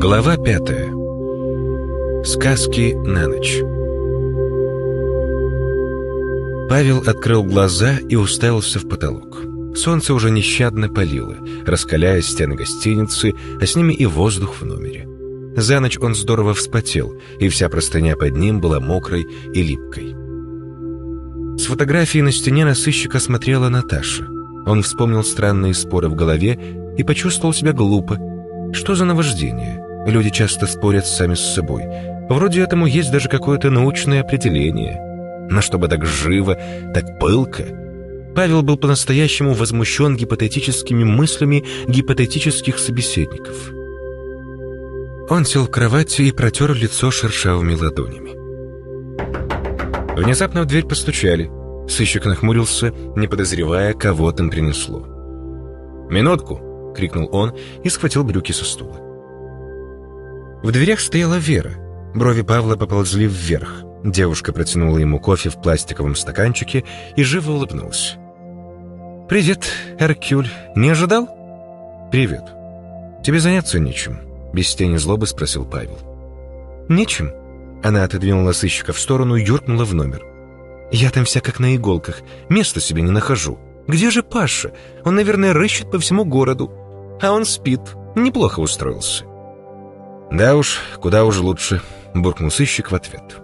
Глава пятая. Сказки на ночь. Павел открыл глаза и уставился в потолок. Солнце уже нещадно палило, раскаляя стены гостиницы, а с ними и воздух в номере. За ночь он здорово вспотел, и вся простыня под ним была мокрой и липкой. С фотографии на стене на сыщика смотрела Наташа. Он вспомнил странные споры в голове и почувствовал себя глупо. Что за наваждение? Люди часто спорят сами с собой. Вроде этому есть даже какое-то научное определение. Но чтобы так живо, так пылко... Павел был по-настоящему возмущен гипотетическими мыслями гипотетических собеседников. Он сел в кровати и протер лицо шершавыми ладонями. Внезапно в дверь постучали. Сыщик нахмурился, не подозревая, кого там принесло. «Минутку!» — крикнул он и схватил брюки со стула. В дверях стояла Вера. Брови Павла поползли вверх. Девушка протянула ему кофе в пластиковом стаканчике и живо улыбнулась. «Привет, Эркюль. Не ожидал?» «Привет. Тебе заняться нечем?» Без тени злобы спросил Павел. «Нечем?» Она отодвинула сыщика в сторону и юркнула в номер. «Я там вся как на иголках. Места себе не нахожу. Где же Паша? Он, наверное, рыщет по всему городу. А он спит. Неплохо устроился». «Да уж, куда уж лучше», — буркнул сыщик в ответ.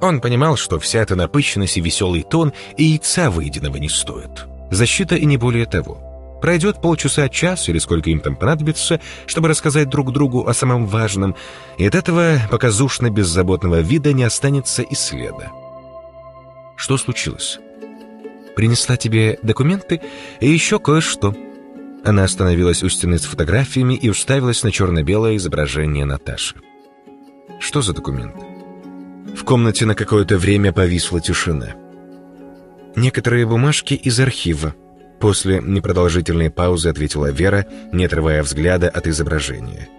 Он понимал, что вся эта напыщенность и веселый тон и яйца выеденного не стоят. Защита и не более того. Пройдет полчаса, час или сколько им там понадобится, чтобы рассказать друг другу о самом важном, и от этого показушно-беззаботного вида не останется и следа. Что случилось? Принесла тебе документы и еще кое-что. Она остановилась у стены с фотографиями и уставилась на черно-белое изображение Наташи. Что за документы? В комнате на какое-то время повисла тишина. Некоторые бумажки из архива. После непродолжительной паузы ответила Вера, не отрывая взгляда от изображения.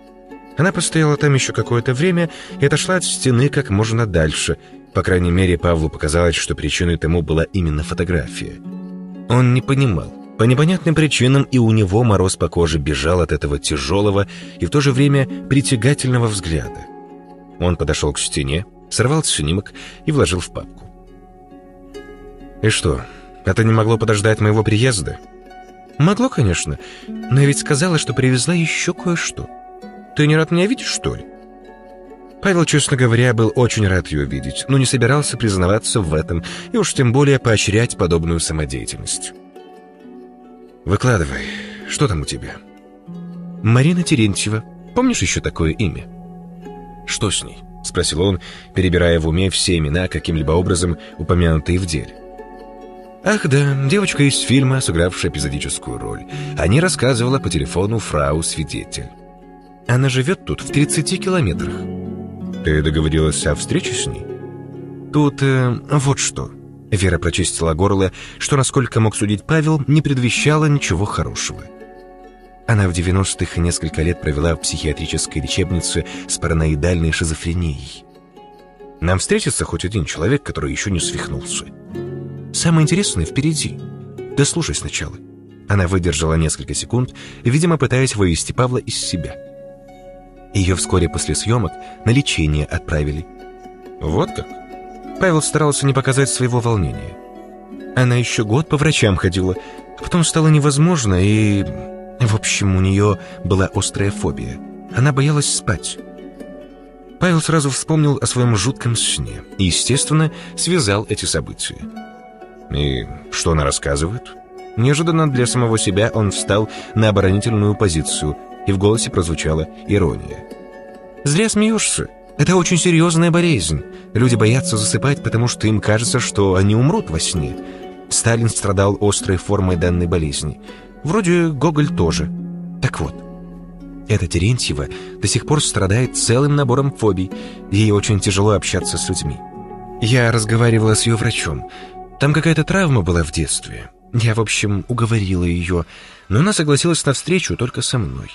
Она постояла там еще какое-то время и отошла от стены как можно дальше. По крайней мере, Павлу показалось, что причиной тому была именно фотография. Он не понимал. По непонятным причинам и у него мороз по коже бежал от этого тяжелого и в то же время притягательного взгляда. Он подошел к стене, сорвал снимок и вложил в папку. «И что, это не могло подождать моего приезда?» «Могло, конечно, но я ведь сказала, что привезла еще кое-что. Ты не рад меня видеть, что ли?» Павел, честно говоря, был очень рад ее видеть, но не собирался признаваться в этом и уж тем более поощрять подобную самодеятельность. «Выкладывай, что там у тебя?» «Марина Терентьева. Помнишь еще такое имя?» «Что с ней?» — спросил он, перебирая в уме все имена, каким-либо образом упомянутые в деле. Ах да, девочка из фильма, сыгравшая эпизодическую роль. О ней рассказывала по телефону фрау-свидетель. Она живет тут в 30 километрах. Ты договорилась о встрече с ней? Тут э, вот что. Вера прочистила горло, что, насколько мог судить Павел, не предвещало ничего хорошего. Она в 90-х несколько лет провела в психиатрической лечебнице с параноидальной шизофренией. Нам встретится хоть один человек, который еще не свихнулся. Самое интересное впереди. Да слушай сначала. Она выдержала несколько секунд, видимо, пытаясь вывести Павла из себя. Ее вскоре после съемок на лечение отправили. Вот как? Павел старался не показать своего волнения. Она еще год по врачам ходила, а потом стало невозможно, и... В общем, у нее была острая фобия. Она боялась спать. Павел сразу вспомнил о своем жутком сне и, естественно, связал эти события. И что она рассказывает? Неожиданно для самого себя он встал на оборонительную позицию, и в голосе прозвучала ирония. «Зря смеешься. Это очень серьезная болезнь. Люди боятся засыпать, потому что им кажется, что они умрут во сне. Сталин страдал острой формой данной болезни. Вроде Гоголь тоже. Так вот, эта Терентьева до сих пор страдает целым набором фобий. Ей очень тяжело общаться с людьми. Я разговаривала с ее врачом. Там какая-то травма была в детстве. Я, в общем, уговорила ее, но она согласилась на встречу только со мной.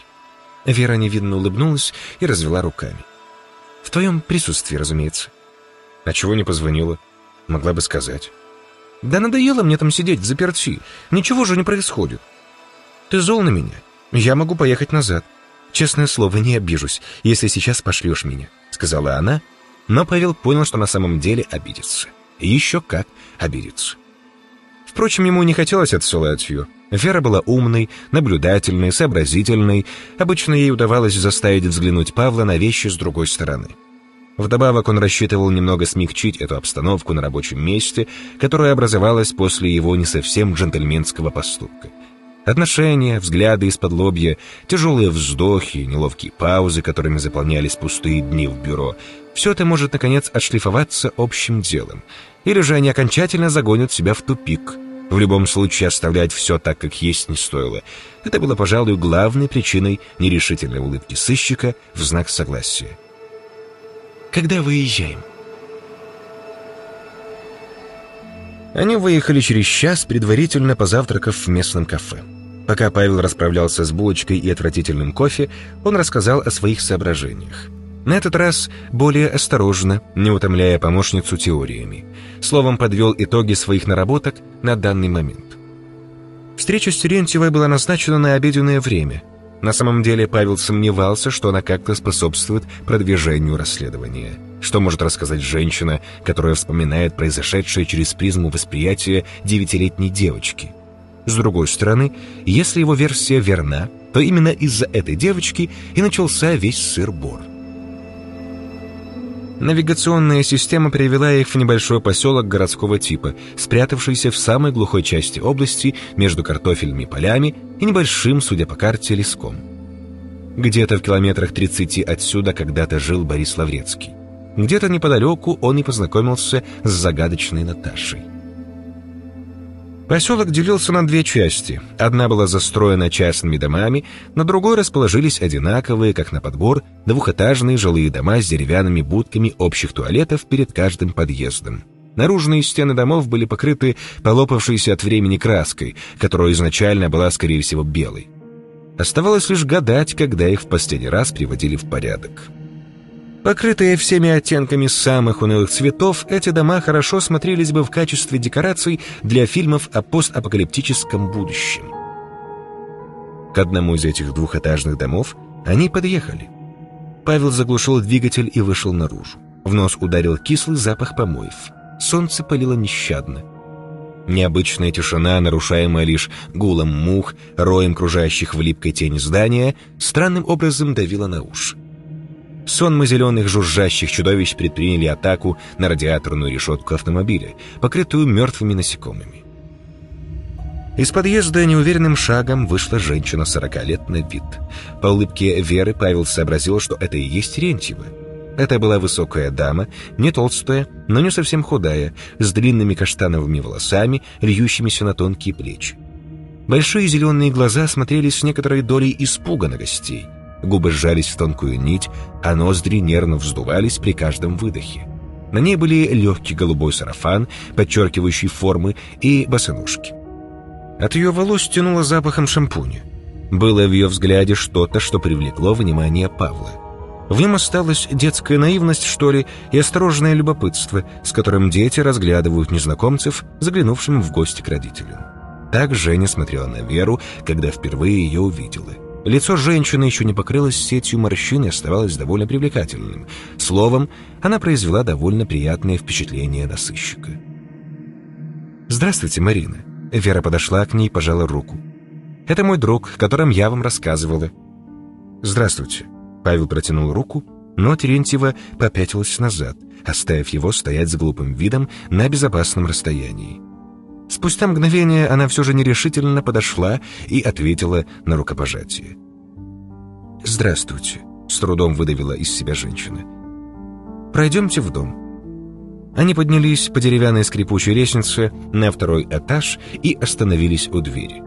Вера невидно улыбнулась и развела руками. В твоем присутствии, разумеется. А чего не позвонила? Могла бы сказать. Да надоело мне там сидеть в заперти. Ничего же не происходит. «Ты зол на меня? Я могу поехать назад. Честное слово, не обижусь, если сейчас пошлешь меня», — сказала она, но Павел понял, что на самом деле обидится. Еще как обидится. Впрочем, ему не хотелось отсылать ее. Вера была умной, наблюдательной, сообразительной. Обычно ей удавалось заставить взглянуть Павла на вещи с другой стороны. Вдобавок он рассчитывал немного смягчить эту обстановку на рабочем месте, которая образовалась после его не совсем джентльменского поступка. Отношения, взгляды из-под лобья, тяжелые вздохи, неловкие паузы, которыми заполнялись пустые дни в бюро — все это может, наконец, отшлифоваться общим делом. Или же они окончательно загонят себя в тупик. В любом случае, оставлять все так, как есть, не стоило. Это было, пожалуй, главной причиной нерешительной улыбки сыщика в знак согласия. «Когда выезжаем?» Они выехали через час, предварительно позавтракав в местном кафе. Пока Павел расправлялся с булочкой и отвратительным кофе, он рассказал о своих соображениях. На этот раз более осторожно, не утомляя помощницу теориями. Словом, подвел итоги своих наработок на данный момент. Встреча с Терентьевой была назначена на обеденное время. На самом деле Павел сомневался, что она как-то способствует продвижению расследования. Что может рассказать женщина, которая вспоминает произошедшее через призму восприятия девятилетней девочки? С другой стороны, если его версия верна, то именно из-за этой девочки и начался весь сыр-бор. Навигационная система привела их в небольшой поселок городского типа, спрятавшийся в самой глухой части области между картофельными полями и небольшим, судя по карте, леском. Где-то в километрах 30 отсюда когда-то жил Борис Лаврецкий. Где-то неподалеку он и познакомился с загадочной Наташей. Поселок делился на две части. Одна была застроена частными домами, на другой расположились одинаковые, как на подбор, двухэтажные жилые дома с деревянными будками общих туалетов перед каждым подъездом. Наружные стены домов были покрыты полопавшейся от времени краской, которая изначально была, скорее всего, белой. Оставалось лишь гадать, когда их в последний раз приводили в порядок. Покрытые всеми оттенками самых унылых цветов, эти дома хорошо смотрелись бы в качестве декораций для фильмов о постапокалиптическом будущем. К одному из этих двухэтажных домов они подъехали. Павел заглушил двигатель и вышел наружу. В нос ударил кислый запах помоев. Солнце палило нещадно. Необычная тишина, нарушаемая лишь гулом мух, роем кружащих в липкой тени здания, странным образом давила на уши. Сонмы зеленых жужжащих чудовищ предприняли атаку на радиаторную решетку автомобиля, покрытую мертвыми насекомыми. Из подъезда неуверенным шагом вышла женщина 40 лет на вид. По улыбке Веры Павел сообразил, что это и есть Терентьева. Это была высокая дама, не толстая, но не совсем худая, с длинными каштановыми волосами, льющимися на тонкие плечи. Большие зеленые глаза смотрели с некоторой долей испуга на гостей – Губы сжались в тонкую нить, а ноздри нервно вздувались при каждом выдохе. На ней были легкий голубой сарафан, подчеркивающий формы, и босоножки. От ее волос тянуло запахом шампуня. Было в ее взгляде что-то, что привлекло внимание Павла. В нем осталась детская наивность, что ли, и осторожное любопытство, с которым дети разглядывают незнакомцев, заглянувшим в гости к родителям. Так Женя смотрела на Веру, когда впервые ее увидела – Лицо женщины еще не покрылось сетью морщин и оставалось довольно привлекательным. Словом, она произвела довольно приятное впечатление на сыщика. «Здравствуйте, Марина». Вера подошла к ней и пожала руку. «Это мой друг, которым я вам рассказывала». «Здравствуйте». Павел протянул руку, но Терентьева попятилась назад, оставив его стоять с глупым видом на безопасном расстоянии. Спустя мгновение она все же нерешительно подошла и ответила на рукопожатие. «Здравствуйте», — с трудом выдавила из себя женщина. «Пройдемте в дом». Они поднялись по деревянной скрипучей лестнице на второй этаж и остановились у двери.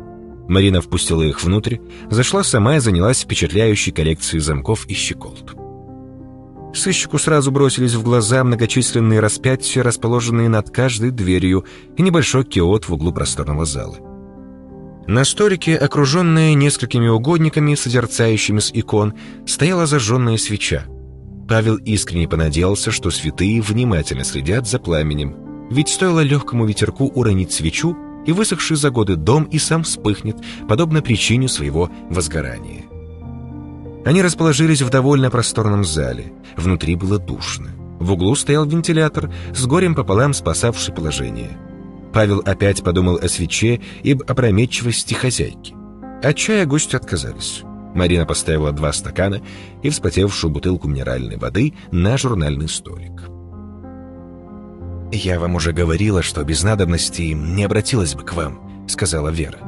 Марина впустила их внутрь, зашла сама и занялась впечатляющей коллекцией замков и щеколд. Сыщику сразу бросились в глаза многочисленные распятия, расположенные над каждой дверью, и небольшой киот в углу просторного зала. На столике, окруженная несколькими угодниками, созерцающими с икон, стояла зажженная свеча. Павел искренне понадеялся, что святые внимательно следят за пламенем, ведь стоило легкому ветерку уронить свечу, и высохший за годы дом и сам вспыхнет, подобно причине своего возгорания. Они расположились в довольно просторном зале. Внутри было душно. В углу стоял вентилятор, с горем пополам спасавший положение. Павел опять подумал о свече и об опрометчивости хозяйки. От чая гости отказались. Марина поставила два стакана и вспотевшую бутылку минеральной воды на журнальный столик. «Я вам уже говорила, что без надобности не обратилась бы к вам», — сказала Вера.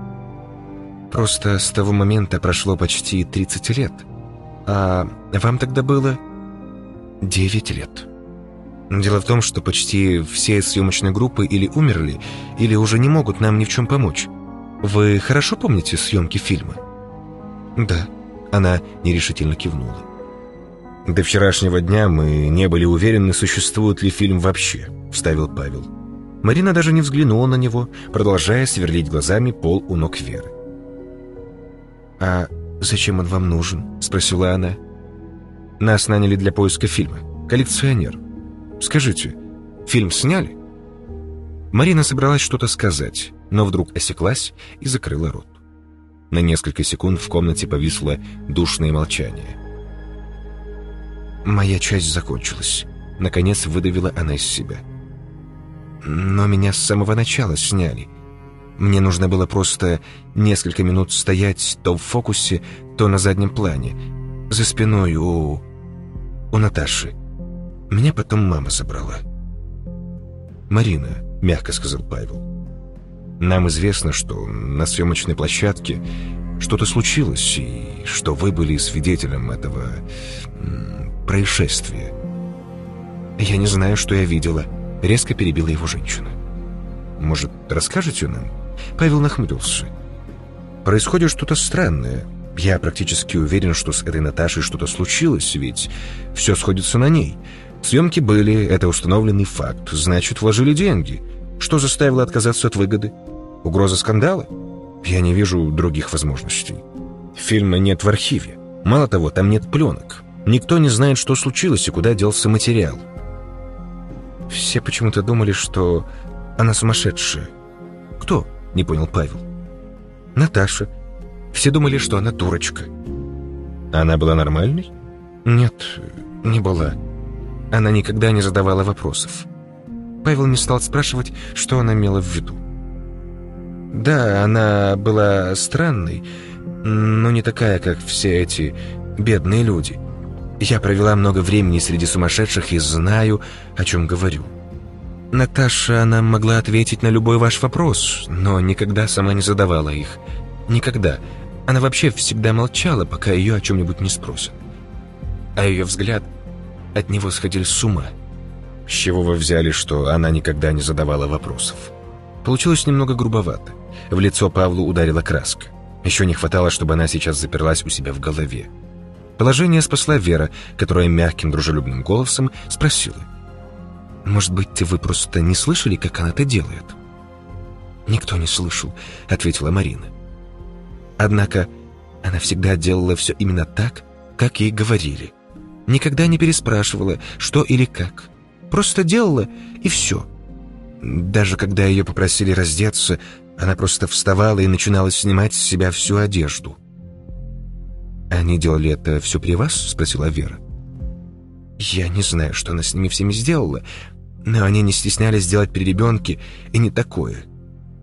«Просто с того момента прошло почти 30 лет. А вам тогда было 9 лет». Дело в том, что почти все съемочные группы или умерли, или уже не могут нам ни в чем помочь. Вы хорошо помните съемки фильма? Да. Она нерешительно кивнула. До вчерашнего дня мы не были уверены, существует ли фильм вообще, вставил Павел. Марина даже не взглянула на него, продолжая сверлить глазами пол у ног Веры. «А зачем он вам нужен?» — спросила она. «Нас наняли для поиска фильма. Коллекционер. Скажите, фильм сняли?» Марина собралась что-то сказать, но вдруг осеклась и закрыла рот. На несколько секунд в комнате повисло душное молчание. «Моя часть закончилась», — наконец выдавила она из себя. «Но меня с самого начала сняли. Мне нужно было просто несколько минут стоять то в фокусе, то на заднем плане, за спиной у... у Наташи. Меня потом мама забрала. «Марина», — мягко сказал Павел, — «нам известно, что на съемочной площадке что-то случилось, и что вы были свидетелем этого происшествия». «Я не знаю, что я видела», — резко перебила его женщина. «Может, расскажете нам?» Павел нахмурился. «Происходит что-то странное. Я практически уверен, что с этой Наташей что-то случилось, ведь все сходится на ней. Съемки были, это установленный факт. Значит, вложили деньги. Что заставило отказаться от выгоды? Угроза скандала? Я не вижу других возможностей. Фильма нет в архиве. Мало того, там нет пленок. Никто не знает, что случилось и куда делся материал. Все почему-то думали, что она сумасшедшая. Кто? Не понял Павел. Наташа. Все думали, что она дурочка. Она была нормальной? Нет, не была. Она никогда не задавала вопросов. Павел не стал спрашивать, что она имела в виду. Да, она была странной, но не такая, как все эти бедные люди. Я провела много времени среди сумасшедших и знаю, о чем говорю. Наташа, она могла ответить на любой ваш вопрос, но никогда сама не задавала их. Никогда. Она вообще всегда молчала, пока ее о чем-нибудь не спросят. А ее взгляд от него сходили с ума. С чего вы взяли, что она никогда не задавала вопросов? Получилось немного грубовато. В лицо Павлу ударила краска. Еще не хватало, чтобы она сейчас заперлась у себя в голове. Положение спасла Вера, которая мягким дружелюбным голосом спросила. «Может быть, вы просто не слышали, как она это делает?» «Никто не слышал», — ответила Марина. Однако она всегда делала все именно так, как ей говорили — Никогда не переспрашивала, что или как. Просто делала, и все. Даже когда ее попросили раздеться, она просто вставала и начинала снимать с себя всю одежду. «Они делали это все при вас?» — спросила Вера. «Я не знаю, что она с ними всеми сделала, но они не стеснялись делать при ребенке и не такое.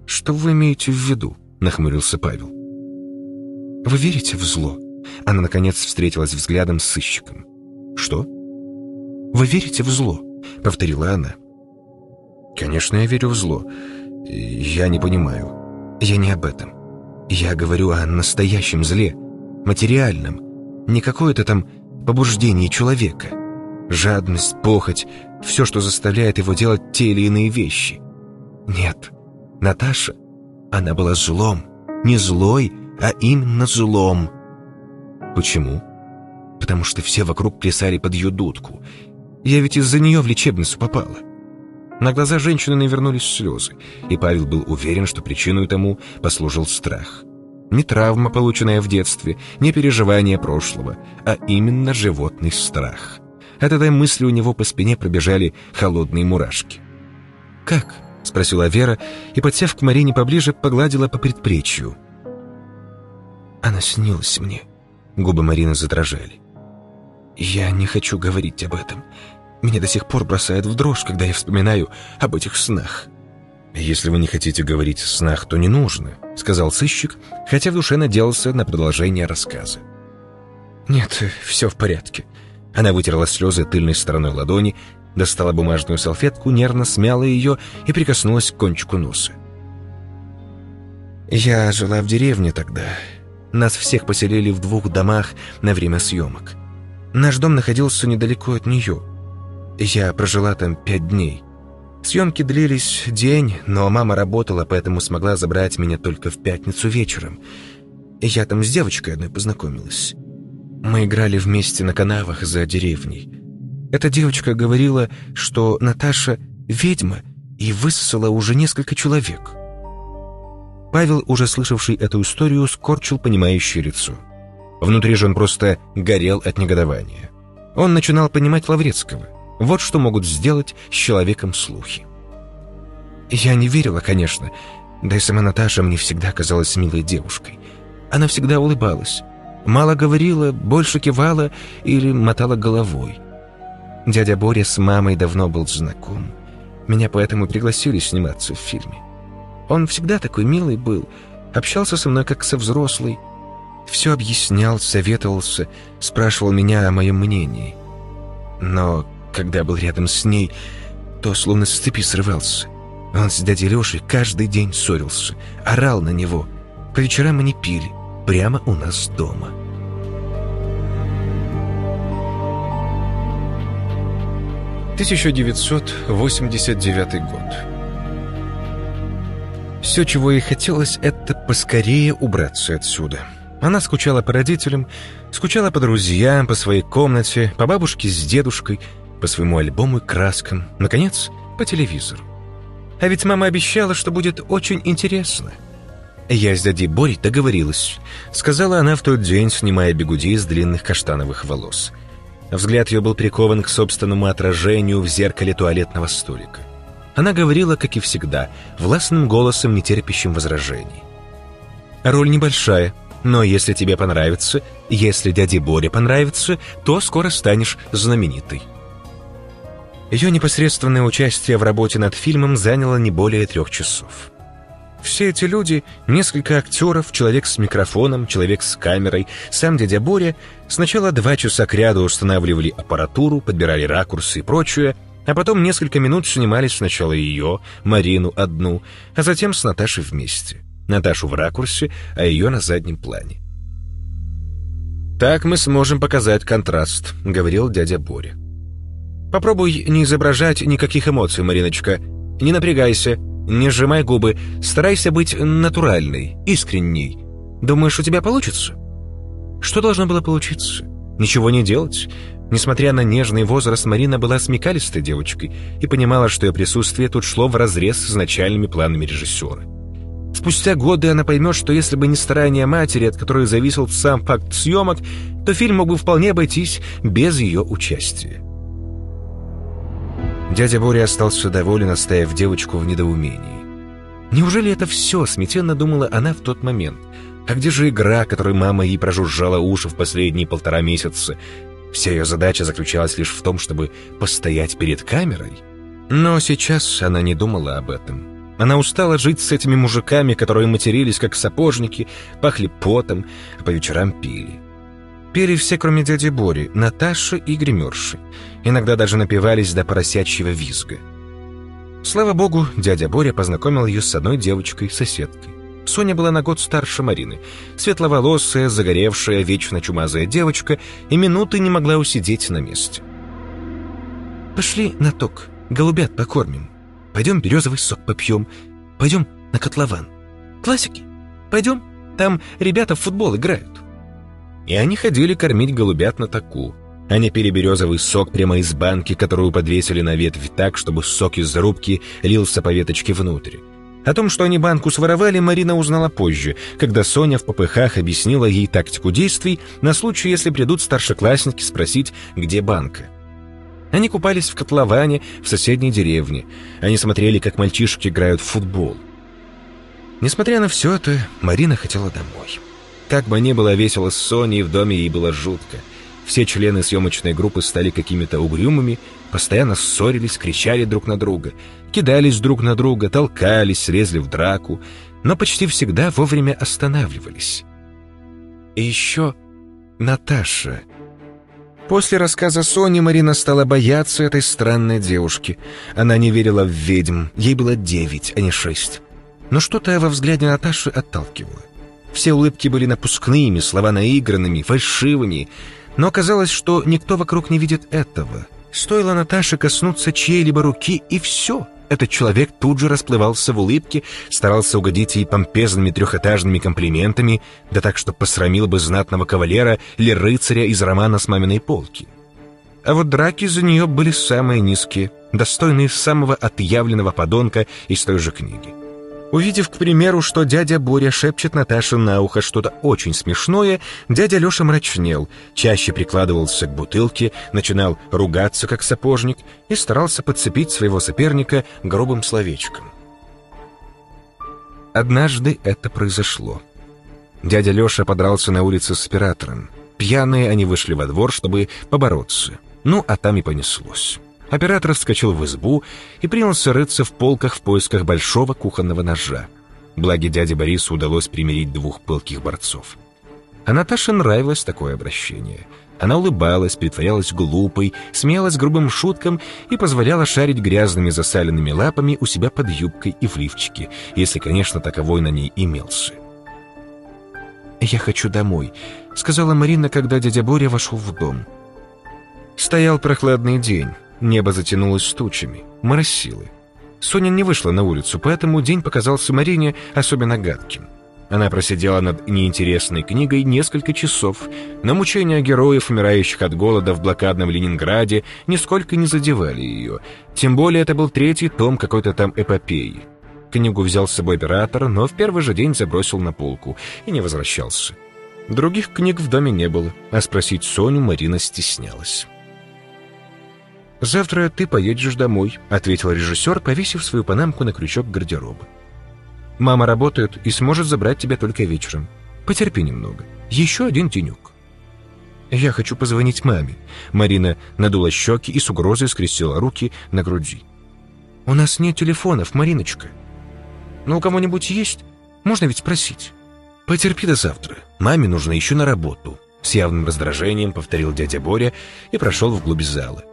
Что вы имеете в виду?» — нахмурился Павел. «Вы верите в зло?» Она, наконец, встретилась взглядом с сыщиком. «Что?» «Вы верите в зло?» — повторила она. «Конечно, я верю в зло. Я не понимаю. Я не об этом. Я говорю о настоящем зле, материальном, не какое-то там побуждение человека. Жадность, похоть, все, что заставляет его делать те или иные вещи. Нет, Наташа, она была злом. Не злой, а именно злом. Почему? потому что все вокруг плясали под ее дудку. Я ведь из-за нее в лечебницу попала. На глаза женщины навернулись слезы, и Павел был уверен, что причиной тому послужил страх. Не травма, полученная в детстве, не переживание прошлого, а именно животный страх. От этой мысли у него по спине пробежали холодные мурашки. «Как?» — спросила Вера и, подсев к Марине поближе, погладила по предплечью. «Она снилась мне», — губы Марины задрожали. «Я не хочу говорить об этом. Меня до сих пор бросает в дрожь, когда я вспоминаю об этих снах». «Если вы не хотите говорить о снах, то не нужно», — сказал сыщик, хотя в душе надеялся на продолжение рассказа. «Нет, все в порядке». Она вытерла слезы тыльной стороной ладони, достала бумажную салфетку, нервно смяла ее и прикоснулась к кончику носа. «Я жила в деревне тогда. Нас всех поселили в двух домах на время съемок. Наш дом находился недалеко от нее. Я прожила там пять дней. Съемки длились день, но мама работала, поэтому смогла забрать меня только в пятницу вечером. Я там с девочкой одной познакомилась. Мы играли вместе на канавах за деревней. Эта девочка говорила, что Наташа ведьма и высосала уже несколько человек. Павел, уже слышавший эту историю, скорчил понимающее лицо. Внутри же он просто горел от негодования. Он начинал понимать Лаврецкого. Вот что могут сделать с человеком слухи. Я не верила, конечно, да и сама Наташа мне всегда казалась милой девушкой. Она всегда улыбалась. Мало говорила, больше кивала или мотала головой. Дядя Боря с мамой давно был знаком. Меня поэтому пригласили сниматься в фильме. Он всегда такой милый был, общался со мной как со взрослой, все объяснял, советовался, спрашивал меня о моем мнении. Но когда был рядом с ней, то словно с цепи срывался. Он с дядей Лешей каждый день ссорился, орал на него. По вечерам они пили, прямо у нас дома. «1989 год». Все, чего ей хотелось, это поскорее убраться отсюда. Она скучала по родителям, скучала по друзьям, по своей комнате, по бабушке с дедушкой, по своему альбому и краскам, наконец, по телевизору. А ведь мама обещала, что будет очень интересно. Я с дядей Борей договорилась, сказала она в тот день, снимая бегуди из длинных каштановых волос. Взгляд ее был прикован к собственному отражению в зеркале туалетного столика. Она говорила, как и всегда, властным голосом, нетерпящим возражений. «Роль небольшая, но если тебе понравится, если дяде Боре понравится, то скоро станешь знаменитой». Ее непосредственное участие в работе над фильмом заняло не более трех часов. Все эти люди, несколько актеров, человек с микрофоном, человек с камерой, сам дядя Боря, сначала два часа кряду устанавливали аппаратуру, подбирали ракурсы и прочее, а потом несколько минут снимались сначала ее, Марину одну, а затем с Наташей вместе. Наташу в ракурсе, а ее на заднем плане. «Так мы сможем показать контраст», — говорил дядя Боря. «Попробуй не изображать никаких эмоций, Мариночка. Не напрягайся, не сжимай губы, старайся быть натуральной, искренней. Думаешь, у тебя получится?» Что должно было получиться? Ничего не делать. Несмотря на нежный возраст, Марина была смекалистой девочкой и понимала, что ее присутствие тут шло вразрез с изначальными планами режиссера. Спустя годы она поймет, что если бы не старания матери, от которой зависел сам факт съемок, то фильм мог бы вполне обойтись без ее участия. Дядя Боря остался доволен, оставив девочку в недоумении. Неужели это все, смятенно думала она в тот момент? А где же игра, которой мама ей прожужжала уши в последние полтора месяца? Вся ее задача заключалась лишь в том, чтобы постоять перед камерой? Но сейчас она не думала об этом. Она устала жить с этими мужиками, которые матерились, как сапожники, пахли потом, а по вечерам пили. Пели все, кроме дяди Бори, Наташи и гримерши. Иногда даже напивались до поросячьего визга. Слава богу, дядя Боря познакомил ее с одной девочкой-соседкой. Соня была на год старше Марины. Светловолосая, загоревшая, вечно чумазая девочка и минуты не могла усидеть на месте. «Пошли на ток, голубят покормим», Пойдем березовый сок попьем. Пойдем на котлован. Классики. Пойдем. Там ребята в футбол играют. И они ходили кормить голубят на таку. Они пили березовый сок прямо из банки, которую подвесили на ветвь так, чтобы сок из зарубки лился по веточке внутрь. О том, что они банку своровали, Марина узнала позже, когда Соня в попыхах объяснила ей тактику действий на случай, если придут старшеклассники спросить, где банка. Они купались в котловане в соседней деревне. Они смотрели, как мальчишки играют в футбол. Несмотря на все это, Марина хотела домой. Как бы ни было весело с Соней, в доме ей было жутко. Все члены съемочной группы стали какими-то угрюмыми, постоянно ссорились, кричали друг на друга, кидались друг на друга, толкались, лезли в драку, но почти всегда вовремя останавливались. И еще Наташа. После рассказа Сони Марина стала бояться этой странной девушки. Она не верила в ведьм, ей было девять, а не шесть. Но что-то во взгляде Наташи отталкивало. Все улыбки были напускными, слова наигранными, фальшивыми, но оказалось, что никто вокруг не видит этого. Стоило Наташе коснуться чьей-либо руки, и все. Этот человек тут же расплывался в улыбке, старался угодить ей помпезными трехэтажными комплиментами, да так, что посрамил бы знатного кавалера или рыцаря из романа с маминой полки. А вот драки за нее были самые низкие, достойные самого отъявленного подонка из той же книги. Увидев, к примеру, что дядя Боря шепчет Наташе на ухо что-то очень смешное, дядя Леша мрачнел, чаще прикладывался к бутылке, начинал ругаться, как сапожник, и старался подцепить своего соперника грубым словечком. Однажды это произошло. Дядя Леша подрался на улице с оператором. Пьяные они вышли во двор, чтобы побороться. Ну, а там и понеслось. Оператор вскочил в избу и принялся рыться в полках в поисках большого кухонного ножа. Благи дяде Борису удалось примирить двух пылких борцов. А Наташе нравилось такое обращение. Она улыбалась, притворялась глупой, смеялась грубым шуткам и позволяла шарить грязными засаленными лапами у себя под юбкой и в лифчике, если, конечно, таковой на ней имелся. «Я хочу домой», — сказала Марина, когда дядя Боря вошел в дом. Стоял прохладный день. Небо затянулось тучами, моросило. Соня не вышла на улицу, поэтому день показался Марине особенно гадким. Она просидела над неинтересной книгой несколько часов, но мучения героев, умирающих от голода в блокадном Ленинграде, нисколько не задевали ее. Тем более это был третий том какой-то там эпопеи. Книгу взял с собой оператор, но в первый же день забросил на полку и не возвращался. Других книг в доме не было, а спросить Соню Марина стеснялась. «Завтра ты поедешь домой», — ответил режиссер, повесив свою панамку на крючок гардероба. «Мама работает и сможет забрать тебя только вечером. Потерпи немного. Еще один тенек». «Я хочу позвонить маме». Марина надула щеки и с угрозой скрестила руки на груди. «У нас нет телефонов, Мариночка». «Ну, у кого-нибудь есть? Можно ведь спросить». «Потерпи до завтра. Маме нужно еще на работу», — с явным раздражением повторил дядя Боря и прошел вглубь зала.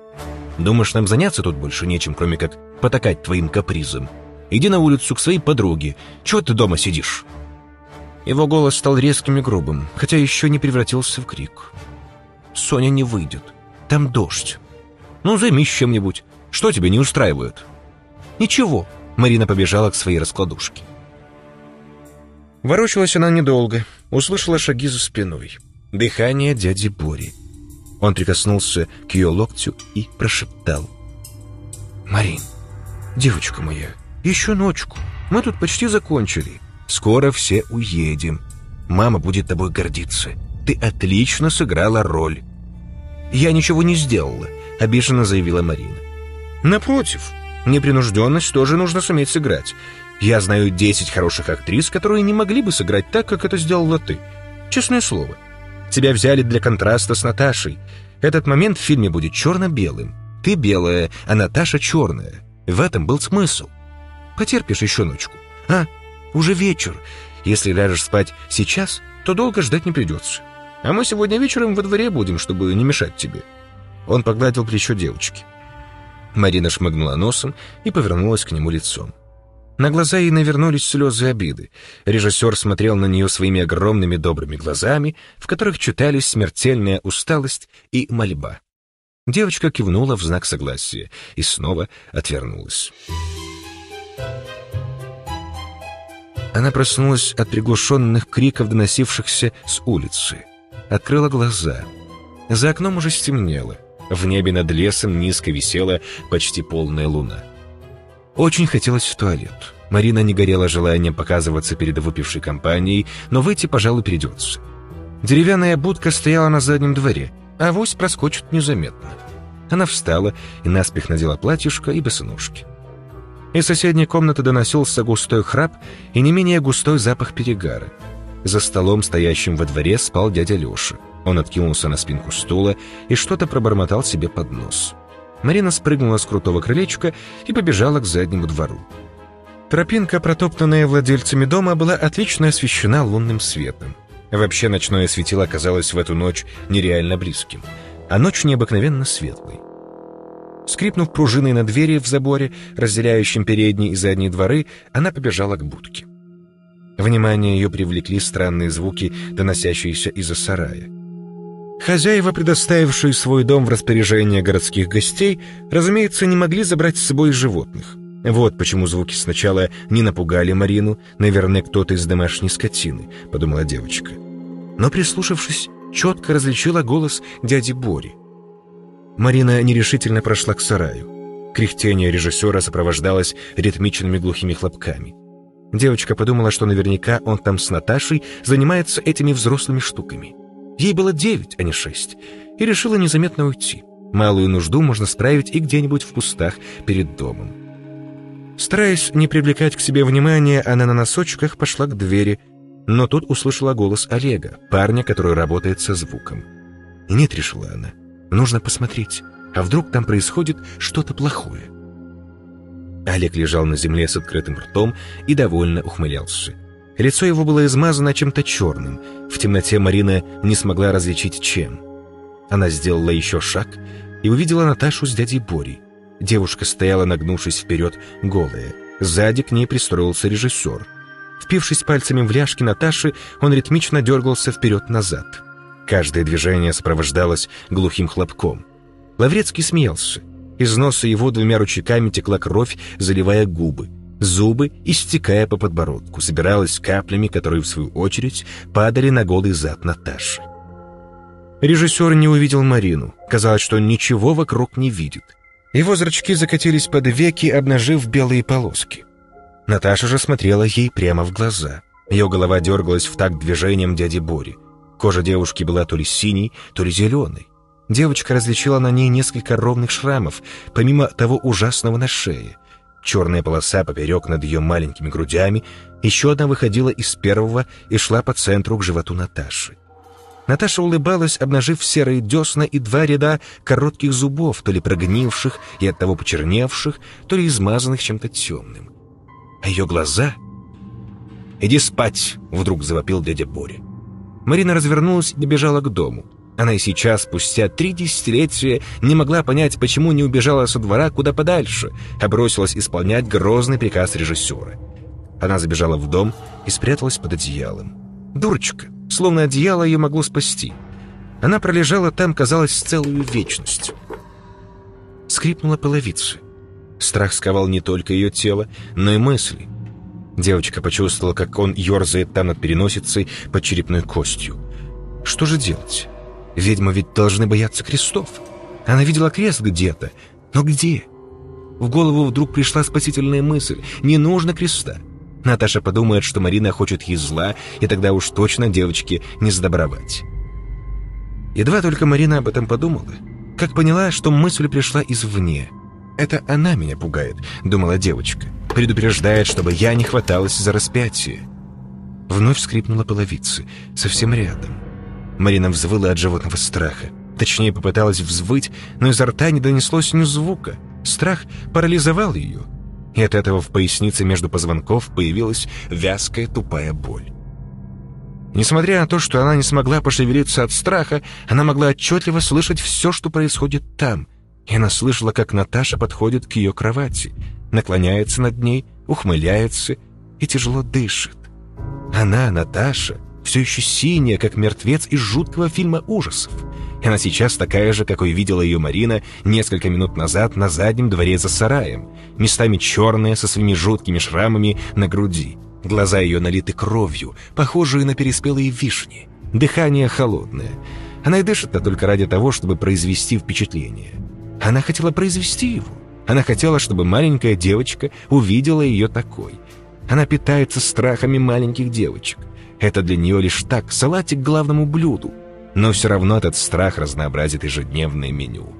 Думаешь, нам заняться тут больше нечем, кроме как потакать твоим капризом? Иди на улицу к своей подруге. Чего ты дома сидишь?» Его голос стал резким и грубым, хотя еще не превратился в крик. «Соня не выйдет. Там дождь. Ну, займись чем-нибудь. Что тебя не устраивает?» «Ничего», — Марина побежала к своей раскладушке. Ворочалась она недолго, услышала шаги за спиной. Дыхание дяди Бори. Он прикоснулся к ее локтю и прошептал. «Марин, девочка моя, еще ночку. Мы тут почти закончили. Скоро все уедем. Мама будет тобой гордиться. Ты отлично сыграла роль». «Я ничего не сделала», — обиженно заявила Марина. «Напротив, непринужденность тоже нужно суметь сыграть. Я знаю 10 хороших актрис, которые не могли бы сыграть так, как это сделала ты. Честное слово. Тебя взяли для контраста с Наташей. Этот момент в фильме будет черно-белым. Ты белая, а Наташа черная. В этом был смысл. Потерпишь еще ночку. А, уже вечер. Если ляжешь спать сейчас, то долго ждать не придется. А мы сегодня вечером во дворе будем, чтобы не мешать тебе». Он погладил плечо девочки. Марина шмыгнула носом и повернулась к нему лицом. На глаза ей навернулись слезы обиды. Режиссер смотрел на нее своими огромными добрыми глазами, в которых читались смертельная усталость и мольба. Девочка кивнула в знак согласия и снова отвернулась. Она проснулась от приглушенных криков, доносившихся с улицы. Открыла глаза. За окном уже стемнело. В небе над лесом низко висела почти полная луна. Очень хотелось в туалет. Марина не горела желанием показываться перед выпившей компанией, но выйти, пожалуй, придется. Деревянная будка стояла на заднем дворе, а вось проскочит незаметно. Она встала и наспех надела платьишко и босоножки. Из соседней комнаты доносился густой храп и не менее густой запах перегара. За столом, стоящим во дворе, спал дядя Леша. Он откинулся на спинку стула и что-то пробормотал себе под нос. Марина спрыгнула с крутого крылечка и побежала к заднему двору. Тропинка, протоптанная владельцами дома, была отлично освещена лунным светом. Вообще ночное светило оказалось в эту ночь нереально близким, а ночь необыкновенно светлой. Скрипнув пружиной на двери в заборе, разделяющем передние и задние дворы, она побежала к будке. Внимание ее привлекли странные звуки, доносящиеся из-за сарая. Хозяева, предоставившие свой дом в распоряжение городских гостей, разумеется, не могли забрать с собой животных. Вот почему звуки сначала не напугали Марину, наверное, кто-то из домашней скотины, подумала девочка. Но прислушавшись, четко различила голос дяди Бори. Марина нерешительно прошла к сараю. Кряхтение режиссера сопровождалось ритмичными глухими хлопками. Девочка подумала, что наверняка он там с Наташей занимается этими взрослыми штуками. Ей было девять, а не шесть, и решила незаметно уйти. Малую нужду можно справить и где-нибудь в кустах перед домом. Стараясь не привлекать к себе внимания, она на носочках пошла к двери, но тут услышала голос Олега, парня, который работает со звуком. «Нет», — решила она, — «нужно посмотреть, а вдруг там происходит что-то плохое». Олег лежал на земле с открытым ртом и довольно ухмылялся. Лицо его было измазано чем-то черным. В темноте Марина не смогла различить, чем. Она сделала еще шаг и увидела Наташу с дядей Борей. Девушка стояла, нагнувшись вперед, голая. Сзади к ней пристроился режиссер. Впившись пальцами в ляжки Наташи, он ритмично дергался вперед-назад. Каждое движение сопровождалось глухим хлопком. Лаврецкий смеялся. Из носа его двумя ручейками текла кровь, заливая губы. Зубы, истекая по подбородку, собиралась каплями, которые, в свою очередь, падали на голый зад Наташи. Режиссер не увидел Марину. Казалось, что он ничего вокруг не видит. Его зрачки закатились под веки, обнажив белые полоски. Наташа же смотрела ей прямо в глаза. Ее голова дергалась в такт движением дяди Бори. Кожа девушки была то ли синей, то ли зеленой. Девочка различила на ней несколько ровных шрамов, помимо того ужасного на шее. Черная полоса поперек над ее маленькими грудями, еще одна выходила из первого и шла по центру к животу Наташи. Наташа улыбалась, обнажив серые десна и два ряда коротких зубов, то ли прогнивших и оттого почерневших, то ли измазанных чем-то темным. А ее глаза... «Иди спать!» — вдруг завопил дядя Боря. Марина развернулась и добежала к дому. Она и сейчас, спустя три десятилетия, не могла понять, почему не убежала со двора куда подальше, а бросилась исполнять грозный приказ режиссера. Она забежала в дом и спряталась под одеялом. Дурочка, словно одеяло ее могло спасти. Она пролежала там, казалось, целую вечность. Скрипнула половица. Страх сковал не только ее тело, но и мысли. Девочка почувствовала, как он ерзает там над переносицей под черепной костью. Что же делать? Ведьмы ведь должны бояться крестов. Она видела крест где-то, но где? В голову вдруг пришла спасительная мысль. Не нужно креста. Наташа подумает, что Марина хочет ей зла, и тогда уж точно девочке не сдобровать. Едва только Марина об этом подумала, как поняла, что мысль пришла извне. «Это она меня пугает», — думала девочка. «Предупреждает, чтобы я не хваталась за распятие». Вновь скрипнула половица, совсем рядом. Марина взвыла от животного страха. Точнее, попыталась взвыть, но изо рта не донеслось ни звука. Страх парализовал ее. И от этого в пояснице между позвонков появилась вязкая тупая боль. Несмотря на то, что она не смогла пошевелиться от страха, она могла отчетливо слышать все, что происходит там. И она слышала, как Наташа подходит к ее кровати, наклоняется над ней, ухмыляется и тяжело дышит. Она, Наташа, все еще синяя, как мертвец из жуткого фильма ужасов. И она сейчас такая же, какой видела ее Марина несколько минут назад на заднем дворе за сараем, местами черная, со своими жуткими шрамами на груди. Глаза ее налиты кровью, похожие на переспелые вишни. Дыхание холодное. Она и дышит-то только ради того, чтобы произвести впечатление. Она хотела произвести его. Она хотела, чтобы маленькая девочка увидела ее такой. Она питается страхами маленьких девочек. Это для нее лишь так, салатик к главному блюду. Но все равно этот страх разнообразит ежедневное меню.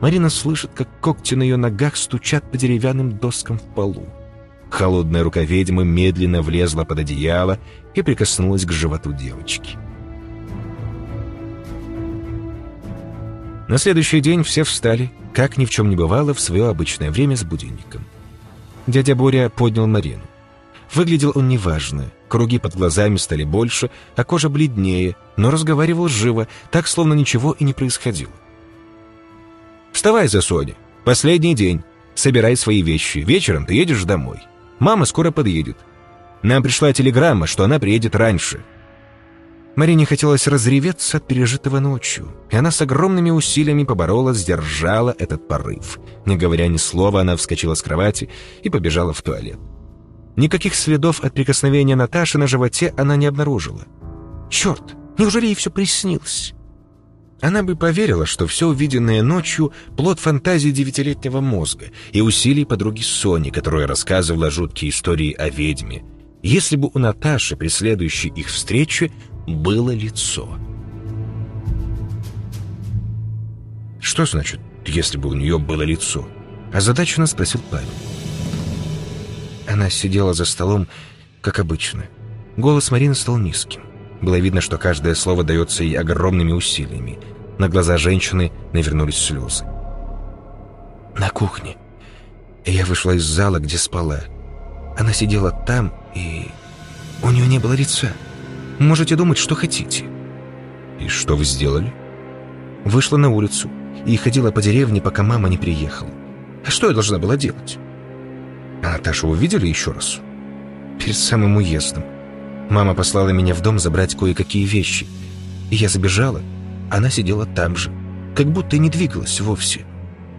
Марина слышит, как когти на ее ногах стучат по деревянным доскам в полу. Холодная рука ведьмы медленно влезла под одеяло и прикоснулась к животу девочки. На следующий день все встали, как ни в чем не бывало, в свое обычное время с будильником. Дядя Боря поднял Марину. Выглядел он неважно, круги под глазами стали больше, а кожа бледнее, но разговаривал живо, так, словно ничего и не происходило. «Вставай за Соня, последний день, собирай свои вещи, вечером ты едешь домой. Мама скоро подъедет. Нам пришла телеграмма, что она приедет раньше». Марине хотелось разреветься от пережитого ночью, и она с огромными усилиями поборола, сдержала этот порыв. Не говоря ни слова, она вскочила с кровати и побежала в туалет. Никаких следов от прикосновения Наташи на животе она не обнаружила. Черт, неужели ей все приснилось? Она бы поверила, что все увиденное ночью — плод фантазии девятилетнего мозга и усилий подруги Сони, которая рассказывала жуткие истории о ведьме, если бы у Наташи при следующей их встрече было лицо. «Что значит, если бы у нее было лицо?» Озадаченно спросил Павел. Она сидела за столом, как обычно. Голос Марины стал низким. Было видно, что каждое слово дается ей огромными усилиями. На глаза женщины навернулись слезы. «На кухне. Я вышла из зала, где спала. Она сидела там, и у нее не было лица. Можете думать, что хотите». «И что вы сделали?» Вышла на улицу и ходила по деревне, пока мама не приехала. А что я должна была делать? А Наташу увидели еще раз? Перед самым уездом. Мама послала меня в дом забрать кое-какие вещи. И я забежала, она сидела там же, как будто и не двигалась вовсе.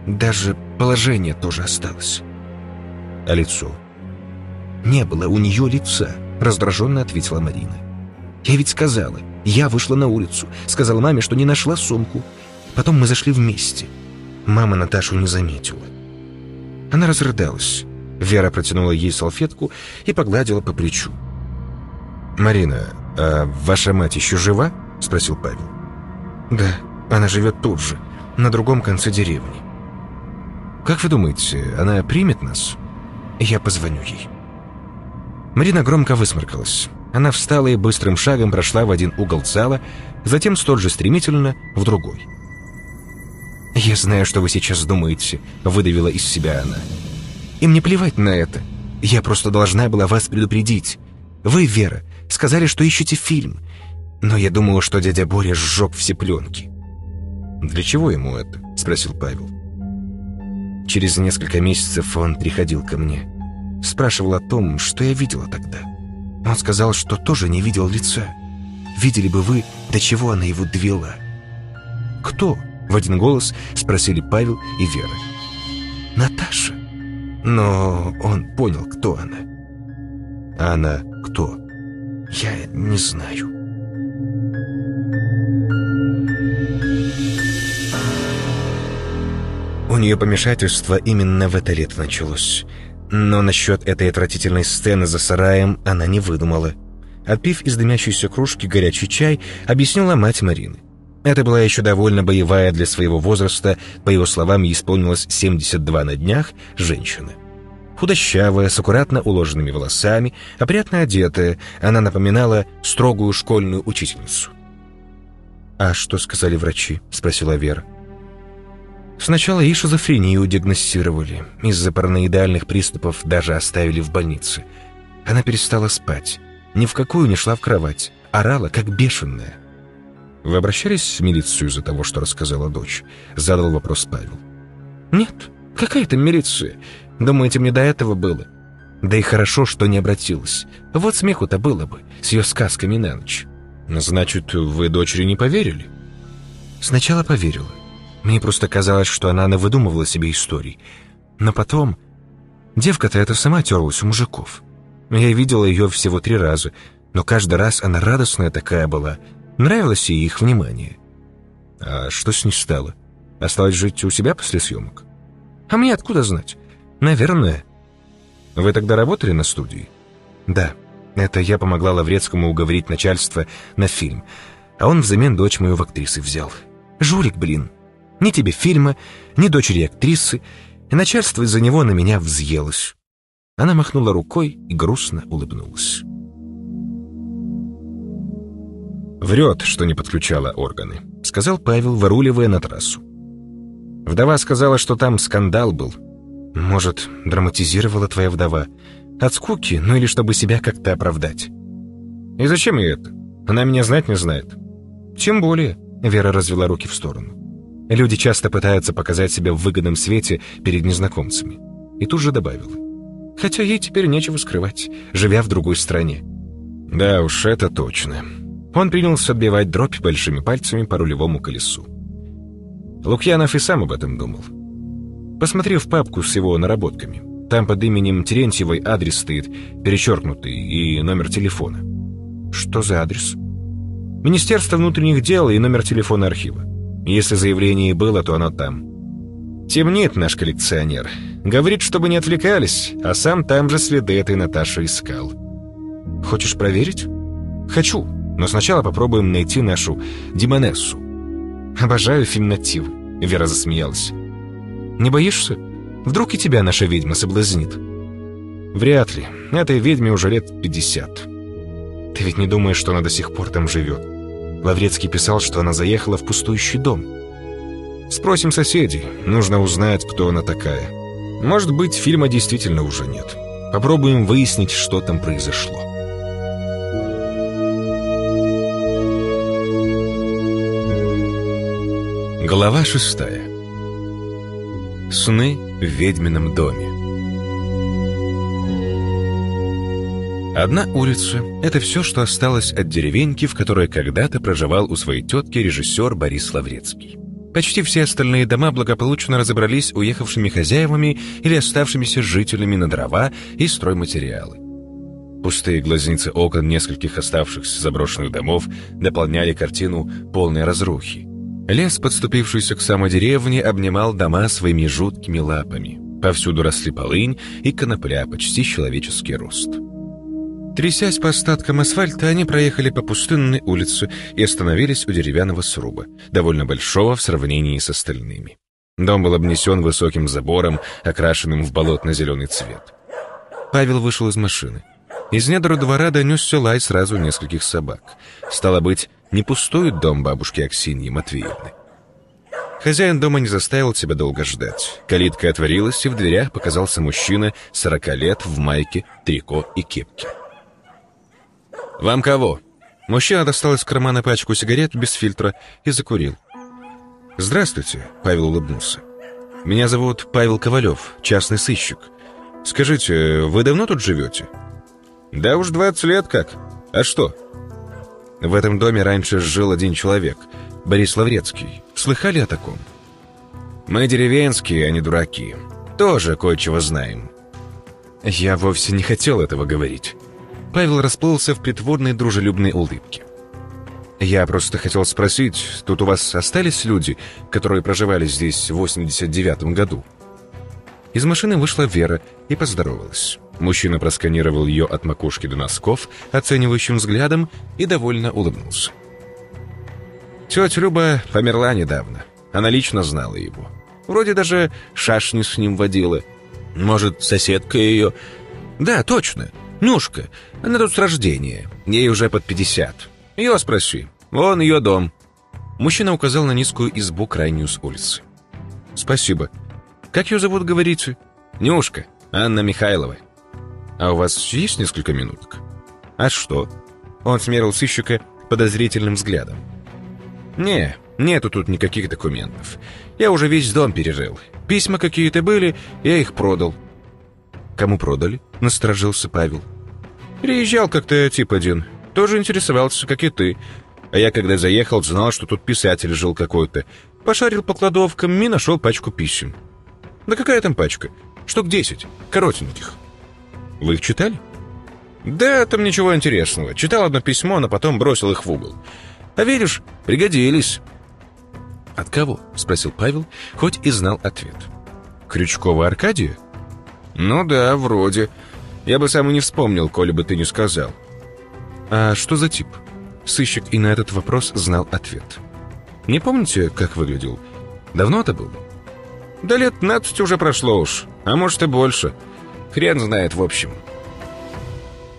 Даже положение тоже осталось. А лицо? Не было у нее лица, раздраженно ответила Марина. Я ведь сказала, я вышла на улицу, сказала маме, что не нашла сумку. Потом мы зашли вместе. Мама Наташу не заметила. Она разрыдалась. Вера протянула ей салфетку и погладила по плечу. «Марина, а ваша мать еще жива?» — спросил Павел. «Да, она живет тут же, на другом конце деревни». «Как вы думаете, она примет нас?» «Я позвоню ей». Марина громко высморкалась. Она встала и быстрым шагом прошла в один угол зала, затем столь же стремительно в другой. «Я знаю, что вы сейчас думаете», — выдавила из себя она. «И мне плевать на это. Я просто должна была вас предупредить. Вы, Вера, сказали, что ищете фильм. Но я думала, что дядя Боря сжег все пленки». «Для чего ему это?» — спросил Павел. Через несколько месяцев он приходил ко мне. Спрашивал о том, что я видела тогда. Он сказал, что тоже не видел лица. Видели бы вы, до чего она его довела. «Кто?» В один голос спросили Павел и Вера. «Наташа». Но он понял, кто она. Она кто? Я не знаю. У нее помешательство именно в это лето началось. Но насчет этой отвратительной сцены за сараем она не выдумала. Отпив из дымящейся кружки горячий чай, объяснила мать Марины. Это была еще довольно боевая для своего возраста, по его словам, ей исполнилось 72 на днях, женщина. Худощавая, с аккуратно уложенными волосами, опрятно одетая, она напоминала строгую школьную учительницу. «А что сказали врачи?» — спросила Вера. Сначала ей шизофрению диагностировали. Из-за параноидальных приступов даже оставили в больнице. Она перестала спать. Ни в какую не шла в кровать. Орала, как бешеная. «Вы обращались в милицию из-за того, что рассказала дочь?» Задал вопрос Павел. «Нет, какая там милиция? Думаете, мне до этого было?» «Да и хорошо, что не обратилась. Вот смеху-то было бы, с ее сказками на ночь». «Значит, вы дочери не поверили?» «Сначала поверила. Мне просто казалось, что она навыдумывала себе историй. Но потом... Девка-то эта сама терлась у мужиков. Я видела ее всего три раза, но каждый раз она радостная такая была, Нравилось ей их внимание. А что с ней стало? Осталось жить у себя после съемок? А мне откуда знать? Наверное. Вы тогда работали на студии? Да. Это я помогла Лаврецкому уговорить начальство на фильм. А он взамен дочь мою в актрисы взял. Жулик, блин. Ни тебе фильма, ни дочери актрисы, и начальство из-за него на меня взъелось. Она махнула рукой и грустно улыбнулась. «Врет, что не подключала органы», — сказал Павел, выруливая на трассу. Вдова сказала, что там скандал был. Может, драматизировала твоя вдова? От скуки, ну или чтобы себя как-то оправдать. И зачем ей это? Она меня знать не знает. Тем более, Вера развела руки в сторону. Люди часто пытаются показать себя в выгодном свете перед незнакомцами. И тут же добавила. Хотя ей теперь нечего скрывать, живя в другой стране. Да уж, это точно. Он принялся отбивать дробь большими пальцами по рулевому колесу. Лукьянов и сам об этом думал. Посмотри в папку с его наработками. Там под именем Терентьевой адрес стоит, перечеркнутый, и номер телефона. Что за адрес? Министерство внутренних дел и номер телефона архива. Если заявление и было, то оно там. Темнит наш коллекционер. Говорит, чтобы не отвлекались, а сам там же следы этой Наташи искал. Хочешь проверить? Хочу, но сначала попробуем найти нашу Димонессу. Обожаю феминативы, Вера засмеялась. Не боишься? Вдруг и тебя наша ведьма соблазнит? Вряд ли. Этой ведьме уже лет пятьдесят. Ты ведь не думаешь, что она до сих пор там живет? Лаврецкий писал, что она заехала в пустующий дом. Спросим соседей. Нужно узнать, кто она такая. Может быть, фильма действительно уже нет. Попробуем выяснить, что там произошло. Глава шестая. Сны в ведьмином доме. Одна улица — это все, что осталось от деревеньки, в которой когда-то проживал у своей тетки режиссер Борис Лаврецкий. Почти все остальные дома благополучно разобрались уехавшими хозяевами или оставшимися жителями на дрова и стройматериалы. Пустые глазницы окон нескольких оставшихся заброшенных домов дополняли картину полной разрухи. Лес, подступившийся к самой деревне, обнимал дома своими жуткими лапами. Повсюду росли полынь и конопля, почти человеческий рост. Трясясь по остаткам асфальта, они проехали по пустынной улице и остановились у деревянного сруба, довольно большого в сравнении с остальными. Дом был обнесен высоким забором, окрашенным в болотно-зеленый цвет. Павел вышел из машины. Из недр двора донесся лай сразу нескольких собак. Стало быть, не пустой дом бабушки Аксиньи Матвеевны. Хозяин дома не заставил себя долго ждать. Калитка отворилась, и в дверях показался мужчина сорока лет в майке, трико и кепке. «Вам кого?» Мужчина достал из кармана пачку сигарет без фильтра и закурил. «Здравствуйте», — Павел улыбнулся. «Меня зовут Павел Ковалев, частный сыщик. Скажите, вы давно тут живете?» «Да уж 20 лет как. А что?» В этом доме раньше жил один человек, Борис Лаврецкий. Слыхали о таком? Мы деревенские, а не дураки. Тоже кое-чего знаем. Я вовсе не хотел этого говорить. Павел расплылся в притворной дружелюбной улыбке. «Я просто хотел спросить, тут у вас остались люди, которые проживали здесь в 89-м году?» Из машины вышла Вера и поздоровалась. Мужчина просканировал ее от макушки до носков оценивающим взглядом и довольно улыбнулся. Тетя Люба померла недавно. Она лично знала его. Вроде даже шашни с ним водила. Может, соседка ее... Да, точно, Нюшка. Она тут с рождения. Ей уже под пятьдесят. Ее спроси. Вон ее дом». Мужчина указал на низкую избу крайнюю с улицы. «Спасибо. Как ее зовут, говорите?» «Нюшка. Анна Михайлова». «А у вас есть несколько минуток?» «А что?» Он смерил сыщика подозрительным взглядом. «Не, нету тут никаких документов. Я уже весь дом перерыл. Письма какие-то были, я их продал». «Кому продали?» — насторожился Павел. Приезжал как-то тип один. Тоже интересовался, как и ты. А я, когда заехал, знал, что тут писатель жил какой-то. Пошарил по кладовкам и нашел пачку писем. Да какая там пачка? Штук десять. Коротеньких. Вы их читали? Да, там ничего интересного. Читал одно письмо, но потом бросил их в угол. А видишь, пригодились. «От кого?» — спросил Павел, хоть и знал ответ. «Крючкова Аркадия?» «Ну да, вроде. Я бы сам и не вспомнил, коли бы ты не сказал. А что за тип? Сыщик и на этот вопрос знал ответ. Не помните, как выглядел? Давно это было? Да лет 15 уже прошло уж, а может и больше. Хрен знает, в общем.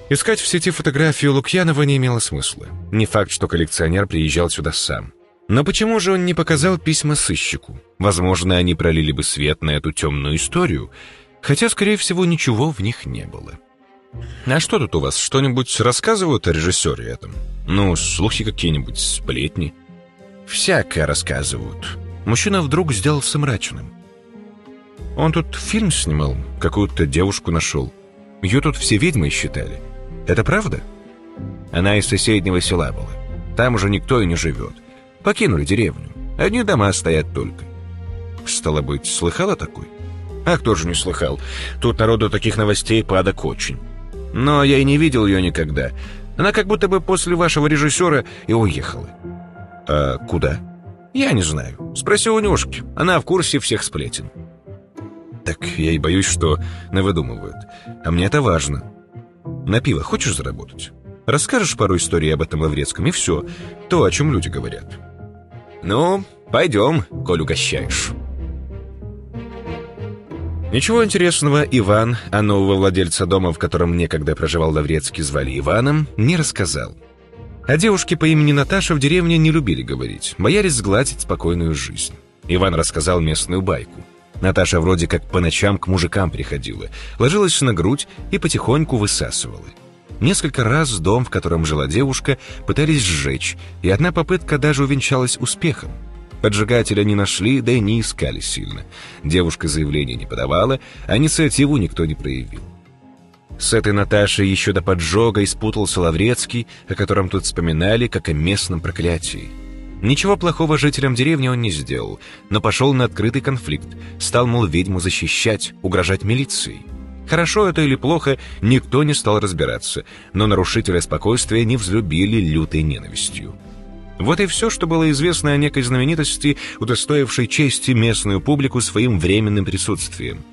Искать в сети фотографию Лукьянова не имело смысла. Не факт, что коллекционер приезжал сюда сам. Но почему же он не показал письма сыщику? Возможно, они пролили бы свет на эту темную историю, хотя, скорее всего, ничего в них не было. А что тут у вас, что-нибудь рассказывают о режиссере этом? Ну, слухи какие-нибудь, сплетни? Всякое рассказывают. Мужчина вдруг сделался мрачным. Он тут фильм снимал, какую-то девушку нашел. Ее тут все ведьмой считали. Это правда? Она из соседнего села была. Там уже никто и не живет. Покинули деревню. Одни дома стоят только. Стало быть, слыхала такой? А кто же не слыхал? Тут народу таких новостей падок очень. Но я и не видел ее никогда. Она как будто бы после вашего режиссера и уехала. А куда? Я не знаю. Спроси у Нюшки. Она в курсе всех сплетен. Так я и боюсь, что навыдумывают. А мне это важно. На пиво хочешь заработать? Расскажешь пару историй об этом Лаврецком, и все. То, о чем люди говорят. Ну, пойдем, коль угощаешь. Ничего интересного Иван, а нового владельца дома, в котором некогда проживал Лаврецкий, звали Иваном, не рассказал. О девушке по имени Наташа в деревне не любили говорить, боялись сгладить спокойную жизнь. Иван рассказал местную байку. Наташа вроде как по ночам к мужикам приходила, ложилась на грудь и потихоньку высасывала. Несколько раз дом, в котором жила девушка, пытались сжечь, и одна попытка даже увенчалась успехом. Поджигателя не нашли, да и не искали сильно. Девушка заявление не подавала, а инициативу никто не проявил. С этой Наташей еще до поджога испутался Лаврецкий, о котором тут вспоминали, как о местном проклятии. Ничего плохого жителям деревни он не сделал, но пошел на открытый конфликт, стал, мол, ведьму защищать, угрожать милицией. Хорошо это или плохо, никто не стал разбираться, но нарушителя спокойствия не взлюбили лютой ненавистью. Вот и все, что было известно о некой знаменитости, удостоившей чести местную публику своим временным присутствием.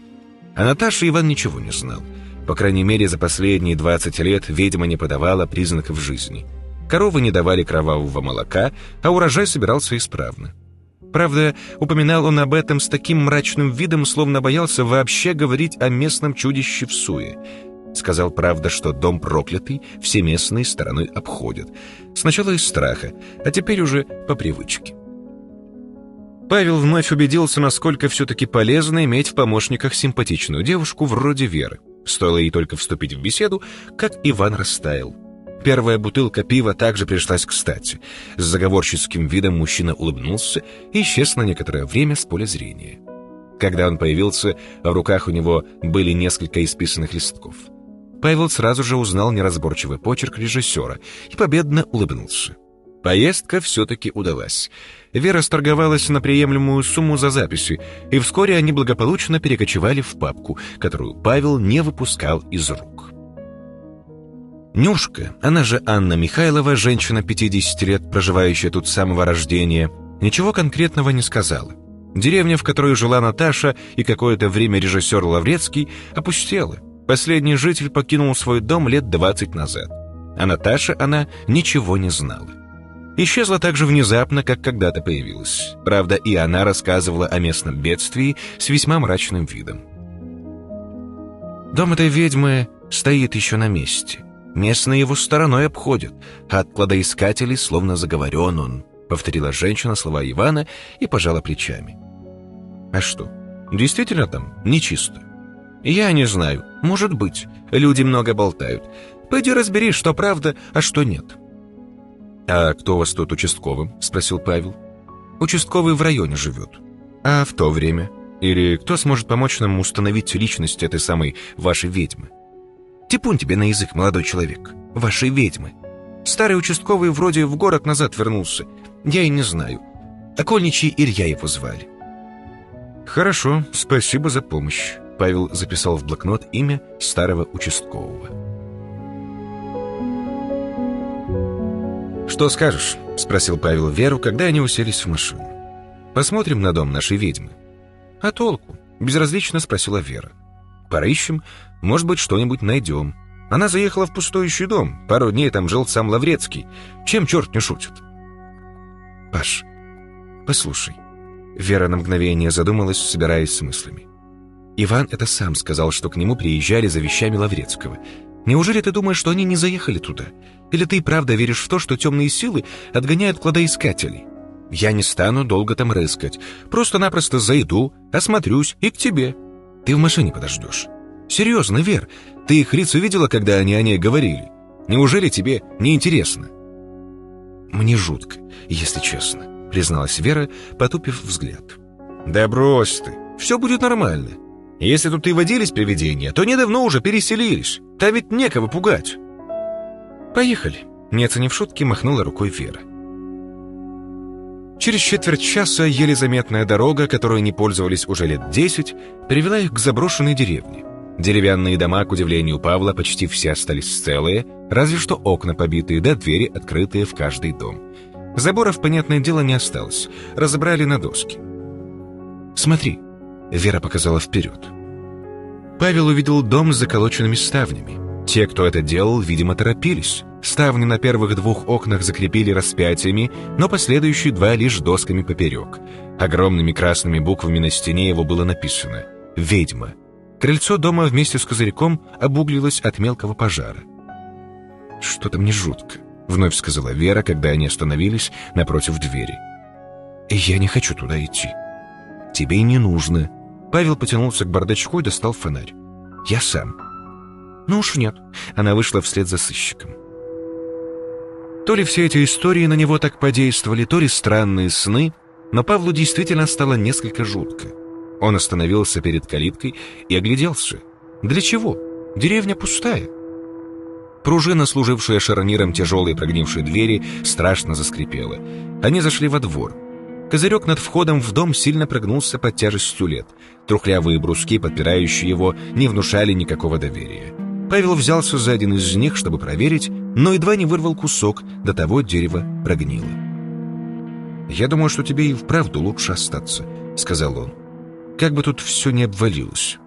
А Наташа Иван ничего не знал. По крайней мере, за последние 20 лет ведьма не подавала признаков жизни. Коровы не давали кровавого молока, а урожай собирался исправно. Правда, упоминал он об этом с таким мрачным видом, словно боялся вообще говорить о местном чудище в суе. Сказал, правда, что дом проклятый все местные стороной обходят. Сначала из страха, а теперь уже по привычке. Павел вновь убедился, насколько все-таки полезно иметь в помощниках симпатичную девушку вроде Веры. Стоило ей только вступить в беседу, как Иван растаял. Первая бутылка пива также пришлась кстати. С заговорческим видом мужчина улыбнулся и исчез на некоторое время с поля зрения. Когда он появился, в руках у него были несколько исписанных листков. Павел сразу же узнал неразборчивый почерк режиссера и победно улыбнулся. Поездка все-таки удалась. Вера сторговалась на приемлемую сумму за записи, и вскоре они благополучно перекочевали в папку, которую Павел не выпускал из рук. Нюшка, она же Анна Михайлова, женщина 50 лет, проживающая тут с самого рождения, ничего конкретного не сказала. Деревня, в которой жила Наташа и какое-то время режиссер Лаврецкий, опустела. Последний житель покинул свой дом лет 20 назад. А Наташа, она ничего не знала. Исчезла так же внезапно, как когда-то появилась. Правда, и она рассказывала о местном бедствии с весьма мрачным видом. Дом этой ведьмы стоит еще на месте. Местные его стороной обходят, а от кладоискателей словно заговорен он, повторила женщина слова Ивана и пожала плечами. А что, действительно там нечисто? Я не знаю, может быть, люди много болтают. Пойди разбери, что правда, а что нет. «А кто у вас тут участковым?» — спросил Павел. «Участковый в районе живет. А в то время? Или кто сможет помочь нам установить личность этой самой вашей ведьмы?» Типун тебе на язык, молодой человек. Вашей ведьмы. Старый участковый вроде в город назад вернулся. Я и не знаю. Окольничий Илья его звали. Хорошо, спасибо за помощь. Павел записал в блокнот имя старого участкового. «Что скажешь?» — спросил Павел Веру, когда они уселись в машину. «Посмотрим на дом нашей ведьмы». «А толку?» — безразлично спросила Вера. «Поищем, может быть, что-нибудь найдем. Она заехала в пустующий дом. Пару дней там жил сам Лаврецкий. Чем черт не шутит? Паш, послушай, Вера на мгновение задумалась, собираясь с мыслями. Иван это сам сказал, что к нему приезжали за вещами Лаврецкого. Неужели ты думаешь, что они не заехали туда? Или ты правда веришь в то, что темные силы отгоняют кладоискателей? Я не стану долго там рыскать. Просто-напросто зайду, осмотрюсь и к тебе. Ты в машине подождешь. Серьезно, Вер, ты их лиц увидела, когда они о ней говорили? Неужели тебе не интересно? Мне жутко, если честно, призналась Вера, потупив взгляд. Да брось ты, все будет нормально. Если тут и водились привидения, то недавно уже переселились. Там ведь некого пугать. Поехали. Не оценив шутки, махнула рукой Вера. Через четверть часа еле заметная дорога, которой не пользовались уже лет десять, привела их к заброшенной деревне. Деревянные дома, к удивлению Павла, почти все остались целые, разве что окна побитые, да двери, открытые в каждый дом. Заборов, понятное дело, не осталось. Разобрали на доски. «Смотри», — Вера показала вперед. Павел увидел дом с заколоченными ставнями. Те, кто это делал, видимо, торопились. Ставни на первых двух окнах закрепили распятиями, но последующие два лишь досками поперек. Огромными красными буквами на стене его было написано «Ведьма». Крыльцо дома вместе с козырьком обуглилось от мелкого пожара. «Что-то мне жутко», — вновь сказала Вера, когда они остановились напротив двери. «Я не хочу туда идти». «Тебе и не нужно». Павел потянулся к бардачку и достал фонарь. «Я сам». «Ну уж нет». Она вышла вслед за сыщиком. То ли все эти истории на него так подействовали, то ли странные сны, но Павлу действительно стало несколько жутко. Он остановился перед калиткой и огляделся. Для чего? Деревня пустая. Пружина, служившая шарниром тяжелой прогнившей двери, страшно заскрипела. Они зашли во двор. Козырек над входом в дом сильно прогнулся под тяжестью лет. Трухлявые бруски, подпирающие его, не внушали никакого доверия. Павел взялся за один из них, чтобы проверить, но едва не вырвал кусок, до того дерево прогнило. «Я думаю, что тебе и вправду лучше остаться», — сказал он. «Как бы тут все не обвалилось».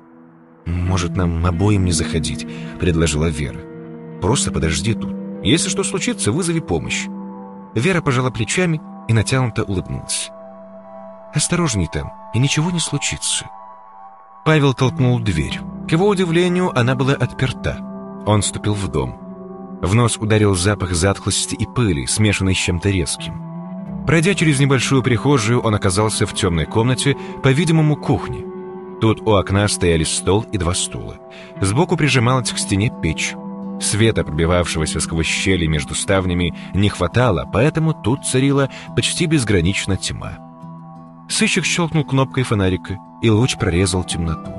«Может, нам обоим не заходить», — предложила Вера. «Просто подожди тут. Если что случится, вызови помощь». Вера пожала плечами и натянуто улыбнулась. «Осторожней там, и ничего не случится». Павел толкнул дверь. К его удивлению, она была отперта. Он вступил в дом. В нос ударил запах затхлости и пыли, смешанный с чем-то резким. Пройдя через небольшую прихожую, он оказался в темной комнате, по-видимому, кухне. Тут у окна стояли стол и два стула. Сбоку прижималась к стене печь. Света, пробивавшегося сквозь щели между ставнями, не хватало, поэтому тут царила почти безгранична тьма. Сыщик щелкнул кнопкой фонарика, и луч прорезал темноту.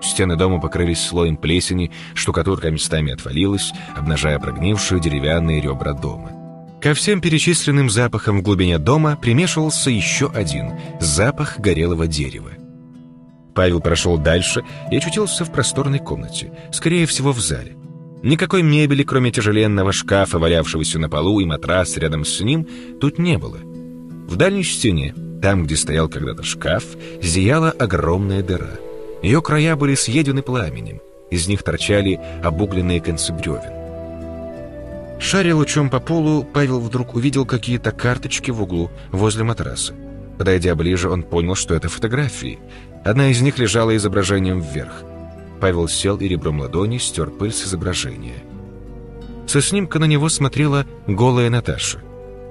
Стены дома покрылись слоем плесени, штукатурка местами отвалилась, обнажая прогнившие деревянные ребра дома. Ко всем перечисленным запахам в глубине дома примешивался еще один — запах горелого дерева. Павел прошел дальше и очутился в просторной комнате, скорее всего, в зале. Никакой мебели, кроме тяжеленного шкафа, валявшегося на полу, и матрас рядом с ним, тут не было. В дальней стене, там, где стоял когда-то шкаф, зияла огромная дыра — ее края были съедены пламенем, из них торчали обугленные концы бревен. Шаря лучом по полу, Павел вдруг увидел какие-то карточки в углу возле матраса. Подойдя ближе, он понял, что это фотографии. Одна из них лежала изображением вверх. Павел сел и ребром ладони стер пыль с изображения. Со снимка на него смотрела голая Наташа.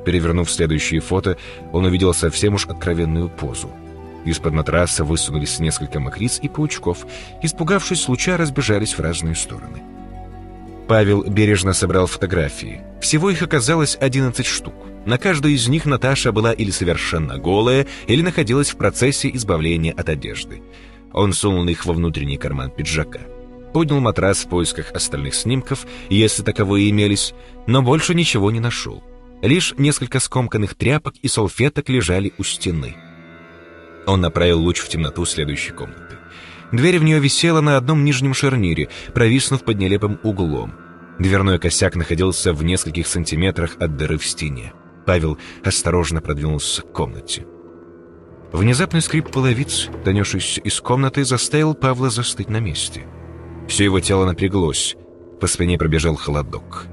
Перевернув следующее фото, он увидел совсем уж откровенную позу – из-под матраса высунулись несколько мокриц и паучков. Испугавшись случая, разбежались в разные стороны. Павел бережно собрал фотографии. Всего их оказалось 11 штук. На каждой из них Наташа была или совершенно голая, или находилась в процессе избавления от одежды. Он сунул их во внутренний карман пиджака. Поднял матрас в поисках остальных снимков, если таковые имелись, но больше ничего не нашел. Лишь несколько скомканных тряпок и салфеток лежали у стены. Он направил луч в темноту следующей комнаты. Дверь в нее висела на одном нижнем шарнире, провиснув под нелепым углом. Дверной косяк находился в нескольких сантиметрах от дыры в стене. Павел осторожно продвинулся к комнате. Внезапный скрип половиц, донесшийся из комнаты, заставил Павла застыть на месте. Все его тело напряглось, по спине пробежал холодок.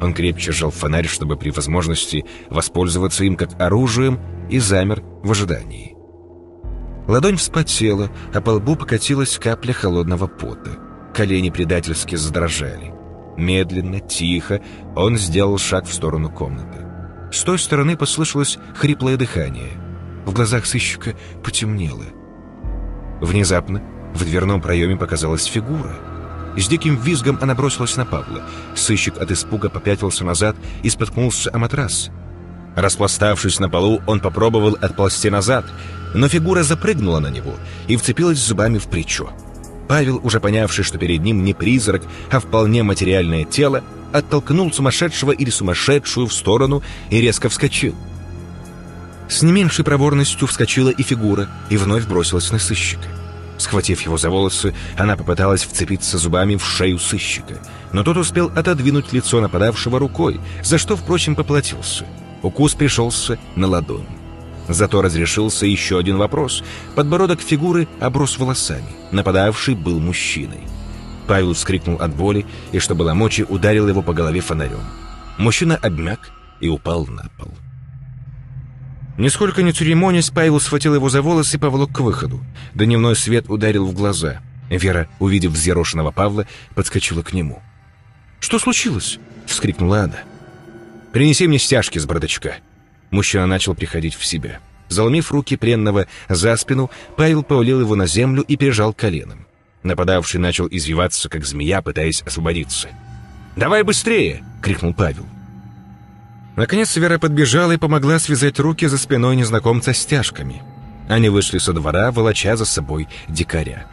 Он крепче сжал фонарь, чтобы при возможности воспользоваться им как оружием, и замер в ожидании. Ладонь вспотела, а по лбу покатилась капля холодного пота. Колени предательски задрожали. Медленно, тихо он сделал шаг в сторону комнаты. С той стороны послышалось хриплое дыхание. В глазах сыщика потемнело. Внезапно в дверном проеме показалась фигура. С диким визгом она бросилась на Павла. Сыщик от испуга попятился назад и споткнулся о матрас. Распластавшись на полу, он попробовал отползти назад, но фигура запрыгнула на него и вцепилась зубами в плечо. Павел, уже понявший, что перед ним не призрак, а вполне материальное тело, оттолкнул сумасшедшего или сумасшедшую в сторону и резко вскочил. С не меньшей проворностью вскочила и фигура, и вновь бросилась на сыщика. Схватив его за волосы, она попыталась вцепиться зубами в шею сыщика, но тот успел отодвинуть лицо нападавшего рукой, за что, впрочем, поплатился. Укус пришелся на ладонь. Зато разрешился еще один вопрос. Подбородок фигуры оброс волосами. Нападавший был мужчиной. Павел вскрикнул от боли и, что было мочи, ударил его по голове фонарем. Мужчина обмяк и упал на пол. Нисколько не церемонясь, Павел схватил его за волосы и поволок к выходу. Дневной свет ударил в глаза. Вера, увидев взъерошенного Павла, подскочила к нему. «Что случилось?» — вскрикнула она. «Принеси мне стяжки с бардачка». Мужчина начал приходить в себя. Заломив руки пленного за спину, Павел повалил его на землю и прижал коленом. Нападавший начал извиваться, как змея, пытаясь освободиться. «Давай быстрее!» — крикнул Павел. Наконец Вера подбежала и помогла связать руки за спиной незнакомца стяжками. Они вышли со двора, волоча за собой дикаря.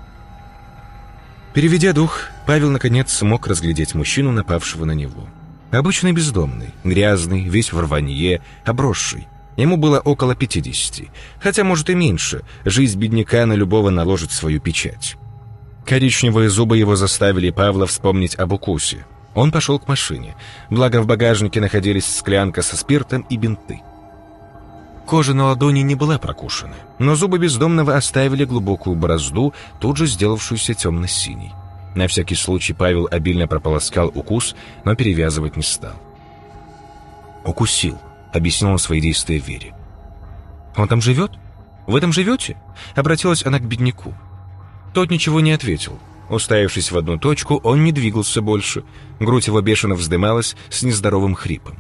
Переведя дух, Павел наконец смог разглядеть мужчину, напавшего на него. Обычный бездомный, грязный, весь в рванье, обросший. Ему было около 50, хотя, может, и меньше. Жизнь бедняка на любого наложит свою печать. Коричневые зубы его заставили Павла вспомнить об укусе. Он пошел к машине. Благо в багажнике находились склянка со спиртом и бинты. Кожа на ладони не была прокушена, но зубы бездомного оставили глубокую борозду, тут же сделавшуюся темно-синей. На всякий случай Павел обильно прополоскал укус, но перевязывать не стал. «Укусил», — объяснил он свои действия Вере. «Он там живет? Вы там живете?» — обратилась она к бедняку. Тот ничего не ответил, Уставившись в одну точку, он не двигался больше. Грудь его бешено вздымалась с нездоровым хрипом.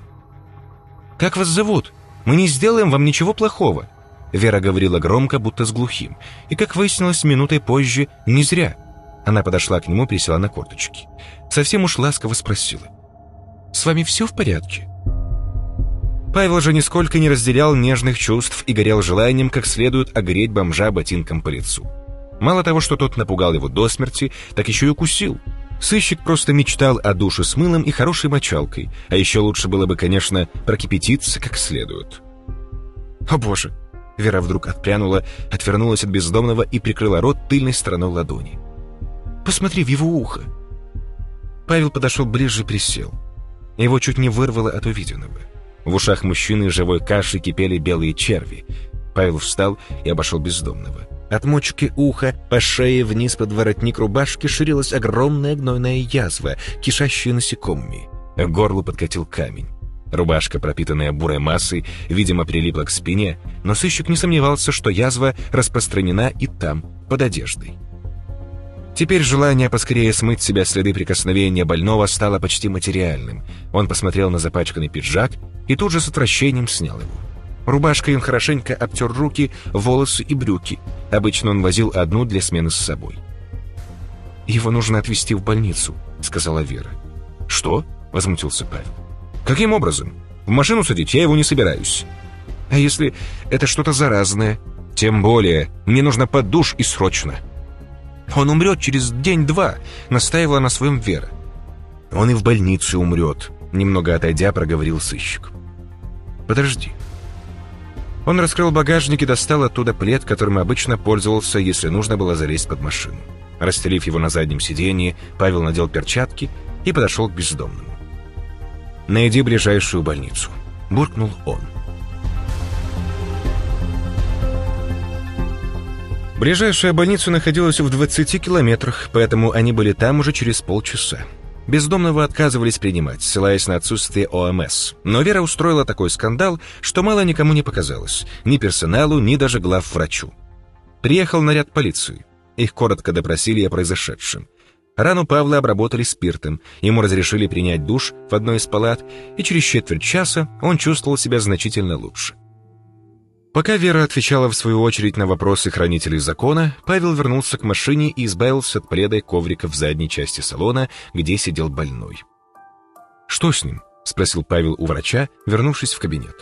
«Как вас зовут? Мы не сделаем вам ничего плохого!» Вера говорила громко, будто с глухим. И, как выяснилось минутой позже, не зря. Она подошла к нему, присела на корточки. Совсем уж ласково спросила. «С вами все в порядке?» Павел же нисколько не разделял нежных чувств и горел желанием как следует огреть бомжа ботинком по лицу. Мало того, что тот напугал его до смерти, так еще и укусил. Сыщик просто мечтал о душе с мылом и хорошей мочалкой, а еще лучше было бы, конечно, прокипятиться как следует. «О боже!» Вера вдруг отпрянула, отвернулась от бездомного и прикрыла рот тыльной стороной ладони. «Посмотри в его ухо!» Павел подошел ближе и присел. Его чуть не вырвало от увиденного. В ушах мужчины живой кашей кипели белые черви. Павел встал и обошел бездомного. От мочки уха по шее вниз под воротник рубашки ширилась огромная гнойная язва, кишащая насекомыми. К горлу подкатил камень. Рубашка, пропитанная бурой массой, видимо, прилипла к спине, но сыщик не сомневался, что язва распространена и там, под одеждой. Теперь желание поскорее смыть себя следы прикосновения больного стало почти материальным. Он посмотрел на запачканный пиджак и тут же с отвращением снял его. Рубашкой он хорошенько обтер руки, волосы и брюки. Обычно он возил одну для смены с собой. «Его нужно отвезти в больницу», — сказала Вера. «Что?» — возмутился Павел. «Каким образом? В машину садить я его не собираюсь». «А если это что-то заразное?» «Тем более. Мне нужно под душ и срочно». «Он умрет через день-два», — настаивала на своем Вера. «Он и в больнице умрет», — немного отойдя, проговорил сыщик. «Подожди. Он раскрыл багажник и достал оттуда плед, которым обычно пользовался, если нужно было залезть под машину. Расстелив его на заднем сиденье, Павел надел перчатки и подошел к бездомному. «Найди ближайшую больницу», — буркнул он. Ближайшая больница находилась в 20 километрах, поэтому они были там уже через полчаса. Бездомного отказывались принимать, ссылаясь на отсутствие ОМС. Но Вера устроила такой скандал, что мало никому не показалось. Ни персоналу, ни даже главврачу. Приехал наряд полиции. Их коротко допросили о произошедшем. Рану Павла обработали спиртом, ему разрешили принять душ в одной из палат, и через четверть часа он чувствовал себя значительно лучше. Пока Вера отвечала в свою очередь на вопросы хранителей закона, Павел вернулся к машине и избавился от пледа и коврика в задней части салона, где сидел больной. «Что с ним?» — спросил Павел у врача, вернувшись в кабинет.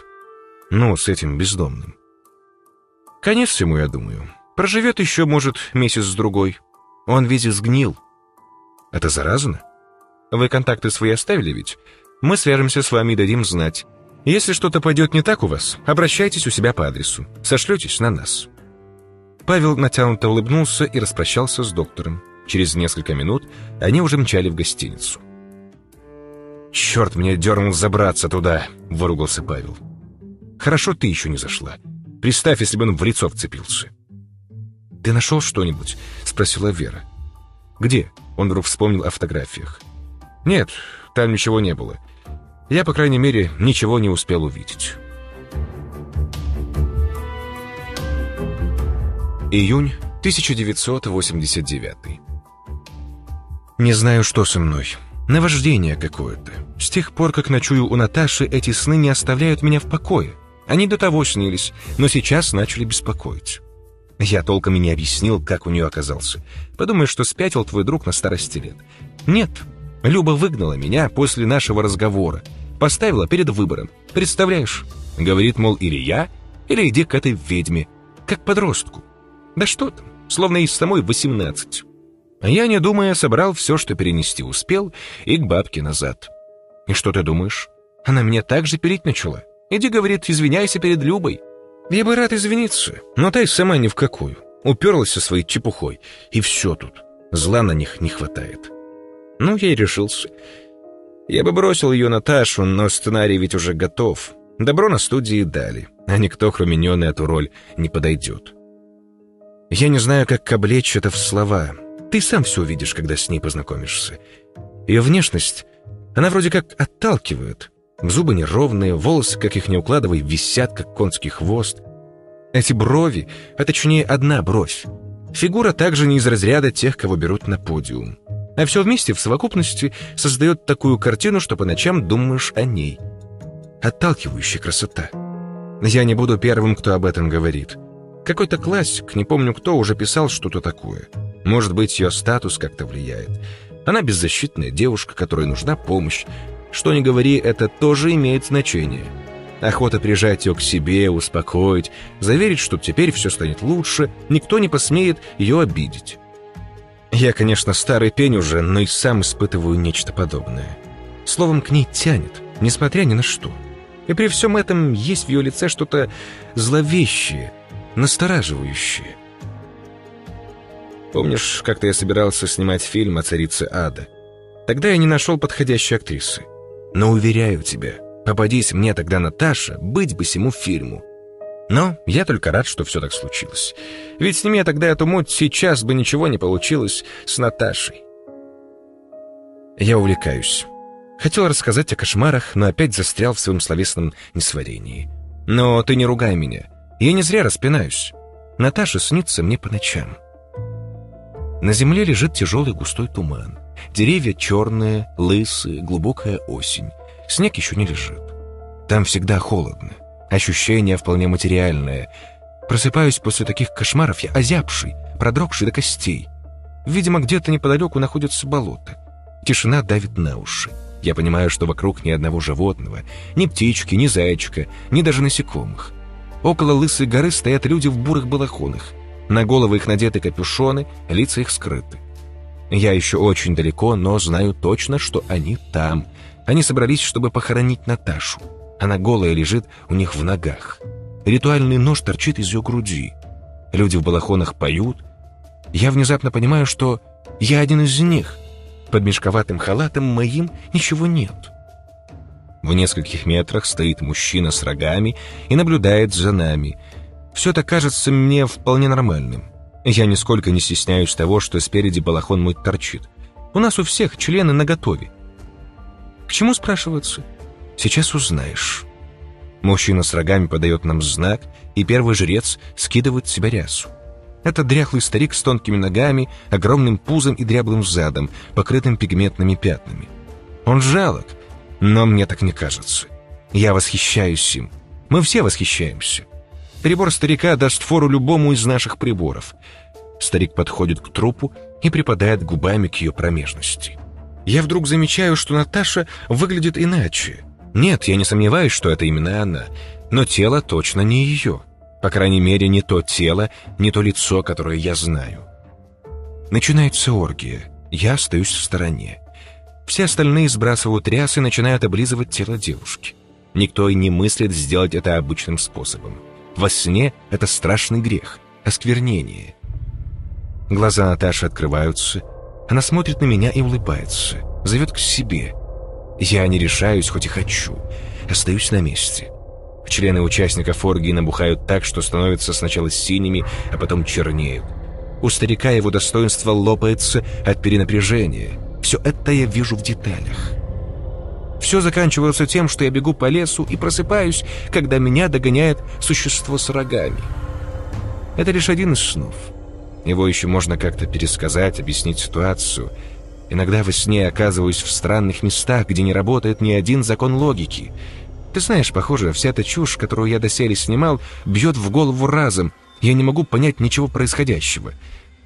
«Ну, с этим бездомным». «Конец всему, я думаю. Проживет еще, может, месяц-другой. Он весь сгнил». «Это заразно?» «Вы контакты свои оставили ведь? Мы свяжемся с вами и дадим знать. Если что-то пойдет не так у вас, обращайтесь у себя по адресу. Сошлетесь на нас». Павел натянуто улыбнулся и распрощался с доктором. Через несколько минут они уже мчали в гостиницу. «Черт, мне дернул забраться туда!» — выругался Павел. «Хорошо ты еще не зашла. Представь, если бы он в лицо вцепился». «Ты нашел что-нибудь?» — спросила Вера. «Где?» — он вдруг вспомнил о фотографиях. «Нет, там ничего не было. Я, по крайней мере, ничего не успел увидеть. Июнь 1989 Не знаю, что со мной. Наваждение какое-то. С тех пор, как ночую у Наташи, эти сны не оставляют меня в покое. Они до того снились, но сейчас начали беспокоить. Я толком и не объяснил, как у нее оказался. Подумаешь, что спятил твой друг на старости лет. Нет, Люба выгнала меня после нашего разговора. Поставила перед выбором. Представляешь? Говорит, мол, или я, или иди к этой ведьме. Как подростку. Да что там, словно из самой 18. А я, не думая, собрал все, что перенести успел, и к бабке назад. И что ты думаешь? Она меня так же пилить начала. Иди, говорит, извиняйся перед Любой. Я бы рад извиниться, но та и сама ни в какую. Уперлась со своей чепухой, и все тут. Зла на них не хватает. Ну, я и решился. Я бы бросил ее Наташу, но сценарий ведь уже готов. Добро на студии дали, а никто, кроме нее, на эту роль не подойдет. Я не знаю, как облечь это в слова. Ты сам все увидишь, когда с ней познакомишься. Ее внешность, она вроде как отталкивает. Зубы неровные, волосы, как их не укладывай, висят, как конский хвост. Эти брови, а точнее одна бровь. Фигура также не из разряда тех, кого берут на подиум. А все вместе в совокупности создает такую картину, что по ночам думаешь о ней. Отталкивающая красота. Я не буду первым, кто об этом говорит. Какой-то классик, не помню кто, уже писал что-то такое. Может быть, ее статус как-то влияет. Она беззащитная девушка, которой нужна помощь. Что ни говори, это тоже имеет значение. Охота прижать ее к себе, успокоить, заверить, что теперь все станет лучше, никто не посмеет ее обидеть. Я, конечно, старый пень уже, но и сам испытываю нечто подобное. Словом, к ней тянет, несмотря ни на что. И при всем этом есть в ее лице что-то зловещее, настораживающее. Помнишь, как-то я собирался снимать фильм о царице Ада? Тогда я не нашел подходящей актрисы. Но уверяю тебя, попадись мне тогда Наташа, быть бы сему фильму. Но я только рад, что все так случилось. Ведь сними я тогда эту муть, сейчас бы ничего не получилось с Наташей. Я увлекаюсь. Хотел рассказать о кошмарах, но опять застрял в своем словесном несварении. Но ты не ругай меня. Я не зря распинаюсь. Наташа снится мне по ночам. На земле лежит тяжелый густой туман. Деревья черные, лысые, глубокая осень. Снег еще не лежит. Там всегда холодно. Ощущение вполне материальное. Просыпаюсь после таких кошмаров я озябший, продрогший до костей. Видимо, где-то неподалеку находится болото. Тишина давит на уши. Я понимаю, что вокруг ни одного животного, ни птички, ни зайчика, ни даже насекомых. Около лысой горы стоят люди в бурых балахонах. На головы их надеты капюшоны, лица их скрыты. Я еще очень далеко, но знаю точно, что они там. Они собрались, чтобы похоронить Наташу. Она голая лежит у них в ногах. Ритуальный нож торчит из ее груди. Люди в балахонах поют. Я внезапно понимаю, что я один из них. Под мешковатым халатом моим ничего нет. В нескольких метрах стоит мужчина с рогами и наблюдает за нами. Все это кажется мне вполне нормальным. Я нисколько не стесняюсь того, что спереди балахон мой торчит. У нас у всех члены наготове. К чему спрашиваться? Сейчас узнаешь. Мужчина с рогами подает нам знак, и первый жрец скидывает с себя рясу. Это дряхлый старик с тонкими ногами, огромным пузом и дряблым задом, покрытым пигментными пятнами. Он жалок, но мне так не кажется. Я восхищаюсь им. Мы все восхищаемся. Прибор старика даст фору любому из наших приборов. Старик подходит к трупу и припадает губами к ее промежности. Я вдруг замечаю, что Наташа выглядит иначе. Нет, я не сомневаюсь, что это именно она, но тело точно не ее. По крайней мере, не то тело, не то лицо, которое я знаю. Начинается оргия. Я остаюсь в стороне. Все остальные сбрасывают ряс и начинают облизывать тело девушки. Никто и не мыслит сделать это обычным способом. Во сне это страшный грех, осквернение. Глаза Наташи открываются. Она смотрит на меня и улыбается. Зовет к себе. Я не решаюсь, хоть и хочу. Остаюсь на месте. Члены участников оргии набухают так, что становятся сначала синими, а потом чернеют. У старика его достоинство лопается от перенапряжения. Все это я вижу в деталях. Все заканчивается тем, что я бегу по лесу и просыпаюсь, когда меня догоняет существо с рогами. Это лишь один из снов. Его еще можно как-то пересказать, объяснить ситуацию. Иногда во сне оказываюсь в странных местах, где не работает ни один закон логики — ты знаешь, похоже, вся эта чушь, которую я доселе снимал, бьет в голову разом. Я не могу понять ничего происходящего.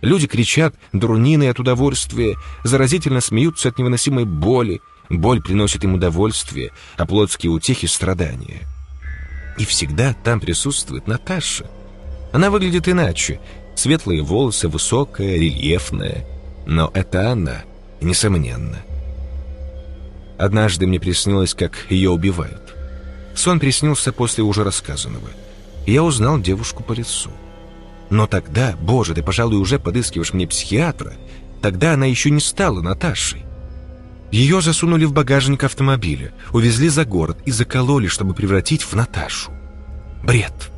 Люди кричат, дурнины от удовольствия, заразительно смеются от невыносимой боли. Боль приносит им удовольствие, а плотские утехи — страдания. И всегда там присутствует Наташа. Она выглядит иначе. Светлые волосы, высокая, рельефная. Но это она, несомненно. Однажды мне приснилось, как ее убивают. Сон приснился после уже рассказанного. Я узнал девушку по лицу. Но тогда, боже, ты, пожалуй, уже подыскиваешь мне психиатра. Тогда она еще не стала Наташей. Ее засунули в багажник автомобиля, увезли за город и закололи, чтобы превратить в Наташу. Бред.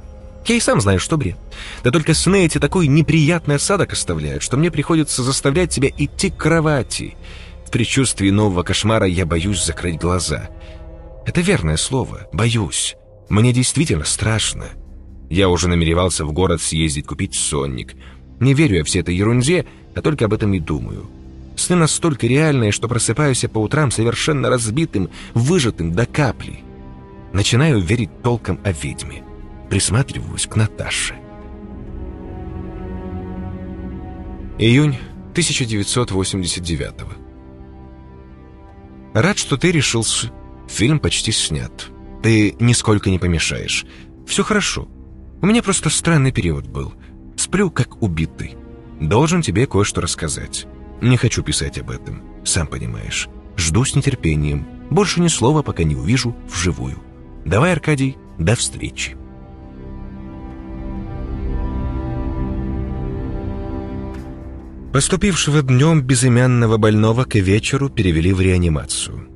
Я и сам знаю, что бред. Да только сны эти такой неприятный осадок оставляют, что мне приходится заставлять себя идти к кровати. В предчувствии нового кошмара я боюсь закрыть глаза — это верное слово. Боюсь. Мне действительно страшно. Я уже намеревался в город съездить купить сонник. Не верю я всей этой ерунде, а только об этом и думаю. Сны настолько реальные, что просыпаюсь я по утрам совершенно разбитым, выжатым до капли. Начинаю верить толком о ведьме. Присматриваюсь к Наташе. Июнь 1989 Рад, что ты решился Фильм почти снят. Ты нисколько не помешаешь. Все хорошо. У меня просто странный период был. Сплю, как убитый. Должен тебе кое-что рассказать. Не хочу писать об этом, сам понимаешь. Жду с нетерпением. Больше ни слова, пока не увижу вживую. Давай, Аркадий, до встречи. Поступившего днем безымянного больного к вечеру перевели в реанимацию.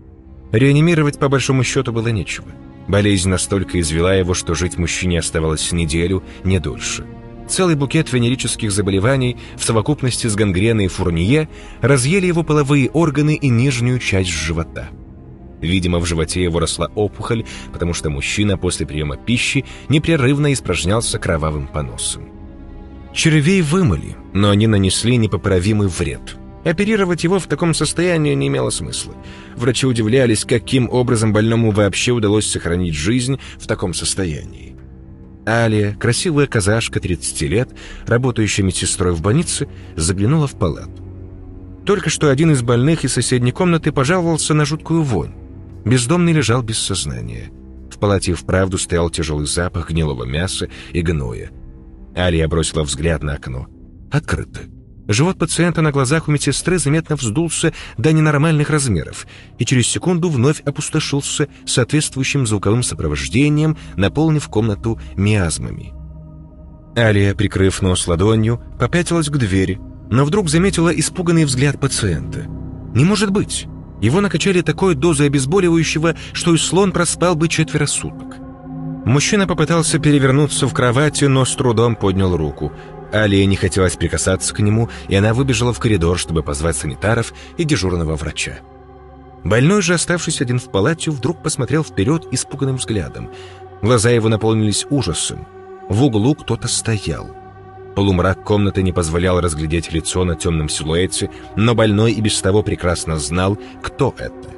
Реанимировать по большому счету было нечего. Болезнь настолько извела его, что жить мужчине оставалось неделю, не дольше. Целый букет венерических заболеваний в совокупности с гангреной и фурнье разъели его половые органы и нижнюю часть живота. Видимо, в животе его росла опухоль, потому что мужчина после приема пищи непрерывно испражнялся кровавым поносом. Червей вымыли, но они нанесли непоправимый вред – Оперировать его в таком состоянии не имело смысла. Врачи удивлялись, каким образом больному вообще удалось сохранить жизнь в таком состоянии. Алия, красивая казашка 30 лет, работающая медсестрой в больнице, заглянула в палату. Только что один из больных из соседней комнаты пожаловался на жуткую вонь. Бездомный лежал без сознания. В палате вправду стоял тяжелый запах гнилого мяса и гноя. Алия бросила взгляд на окно. Открыто. Живот пациента на глазах у медсестры заметно вздулся до ненормальных размеров и через секунду вновь опустошился соответствующим звуковым сопровождением, наполнив комнату миазмами. Алия, прикрыв нос ладонью, попятилась к двери, но вдруг заметила испуганный взгляд пациента. «Не может быть!» Его накачали такой дозой обезболивающего, что и слон проспал бы четверо суток. Мужчина попытался перевернуться в кровати, но с трудом поднял руку. Алия не хотелось прикасаться к нему, и она выбежала в коридор, чтобы позвать санитаров и дежурного врача. Больной же, оставшись один в палате, вдруг посмотрел вперед испуганным взглядом. Глаза его наполнились ужасом. В углу кто-то стоял. Полумрак комнаты не позволял разглядеть лицо на темном силуэте, но больной и без того прекрасно знал, кто это.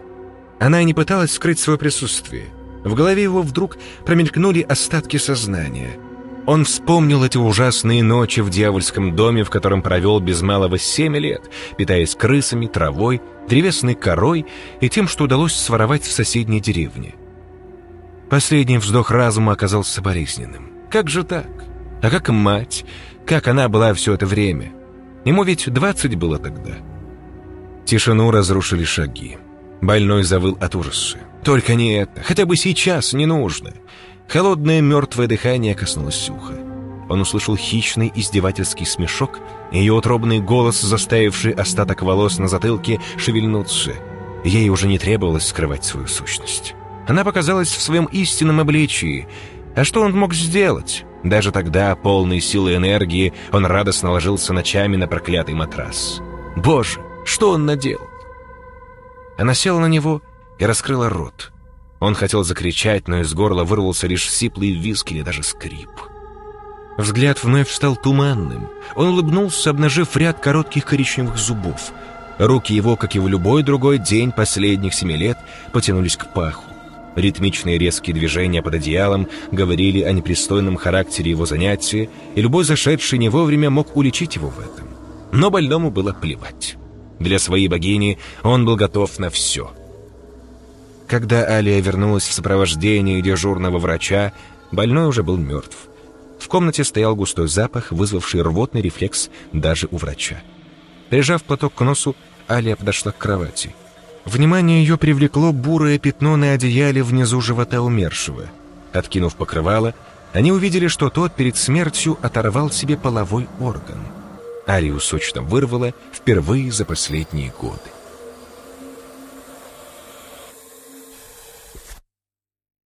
Она и не пыталась скрыть свое присутствие. В голове его вдруг промелькнули остатки сознания. Он вспомнил эти ужасные ночи в дьявольском доме, в котором провел без малого семь лет, питаясь крысами, травой, древесной корой и тем, что удалось своровать в соседней деревне. Последний вздох разума оказался болезненным. Как же так? А как мать? Как она была все это время? Ему ведь двадцать было тогда. Тишину разрушили шаги. Больной завыл от ужаса. Только не это. Хотя бы сейчас не нужно. Холодное мертвое дыхание коснулось уха. Он услышал хищный издевательский смешок и ее утробный голос, заставивший остаток волос на затылке шевельнуться. Ей уже не требовалось скрывать свою сущность. Она показалась в своем истинном обличии. А что он мог сделать? Даже тогда, полный силы и энергии, он радостно ложился ночами на проклятый матрас. Боже, что он наделал? Она села на него и раскрыла рот. Он хотел закричать, но из горла вырвался лишь сиплый виск или даже скрип. Взгляд вновь стал туманным. Он улыбнулся, обнажив ряд коротких коричневых зубов. Руки его, как и в любой другой день последних семи лет, потянулись к паху. Ритмичные резкие движения под одеялом говорили о непристойном характере его занятия, и любой зашедший не вовремя мог уличить его в этом. Но больному было плевать. Для своей богини он был готов на все. Когда Алия вернулась в сопровождении дежурного врача, больной уже был мертв. В комнате стоял густой запах, вызвавший рвотный рефлекс даже у врача. Прижав платок к носу, Алия подошла к кровати. Внимание ее привлекло бурое пятно на одеяле внизу живота умершего. Откинув покрывало, они увидели, что тот перед смертью оторвал себе половой орган. Арию сочно вырвало впервые за последние годы.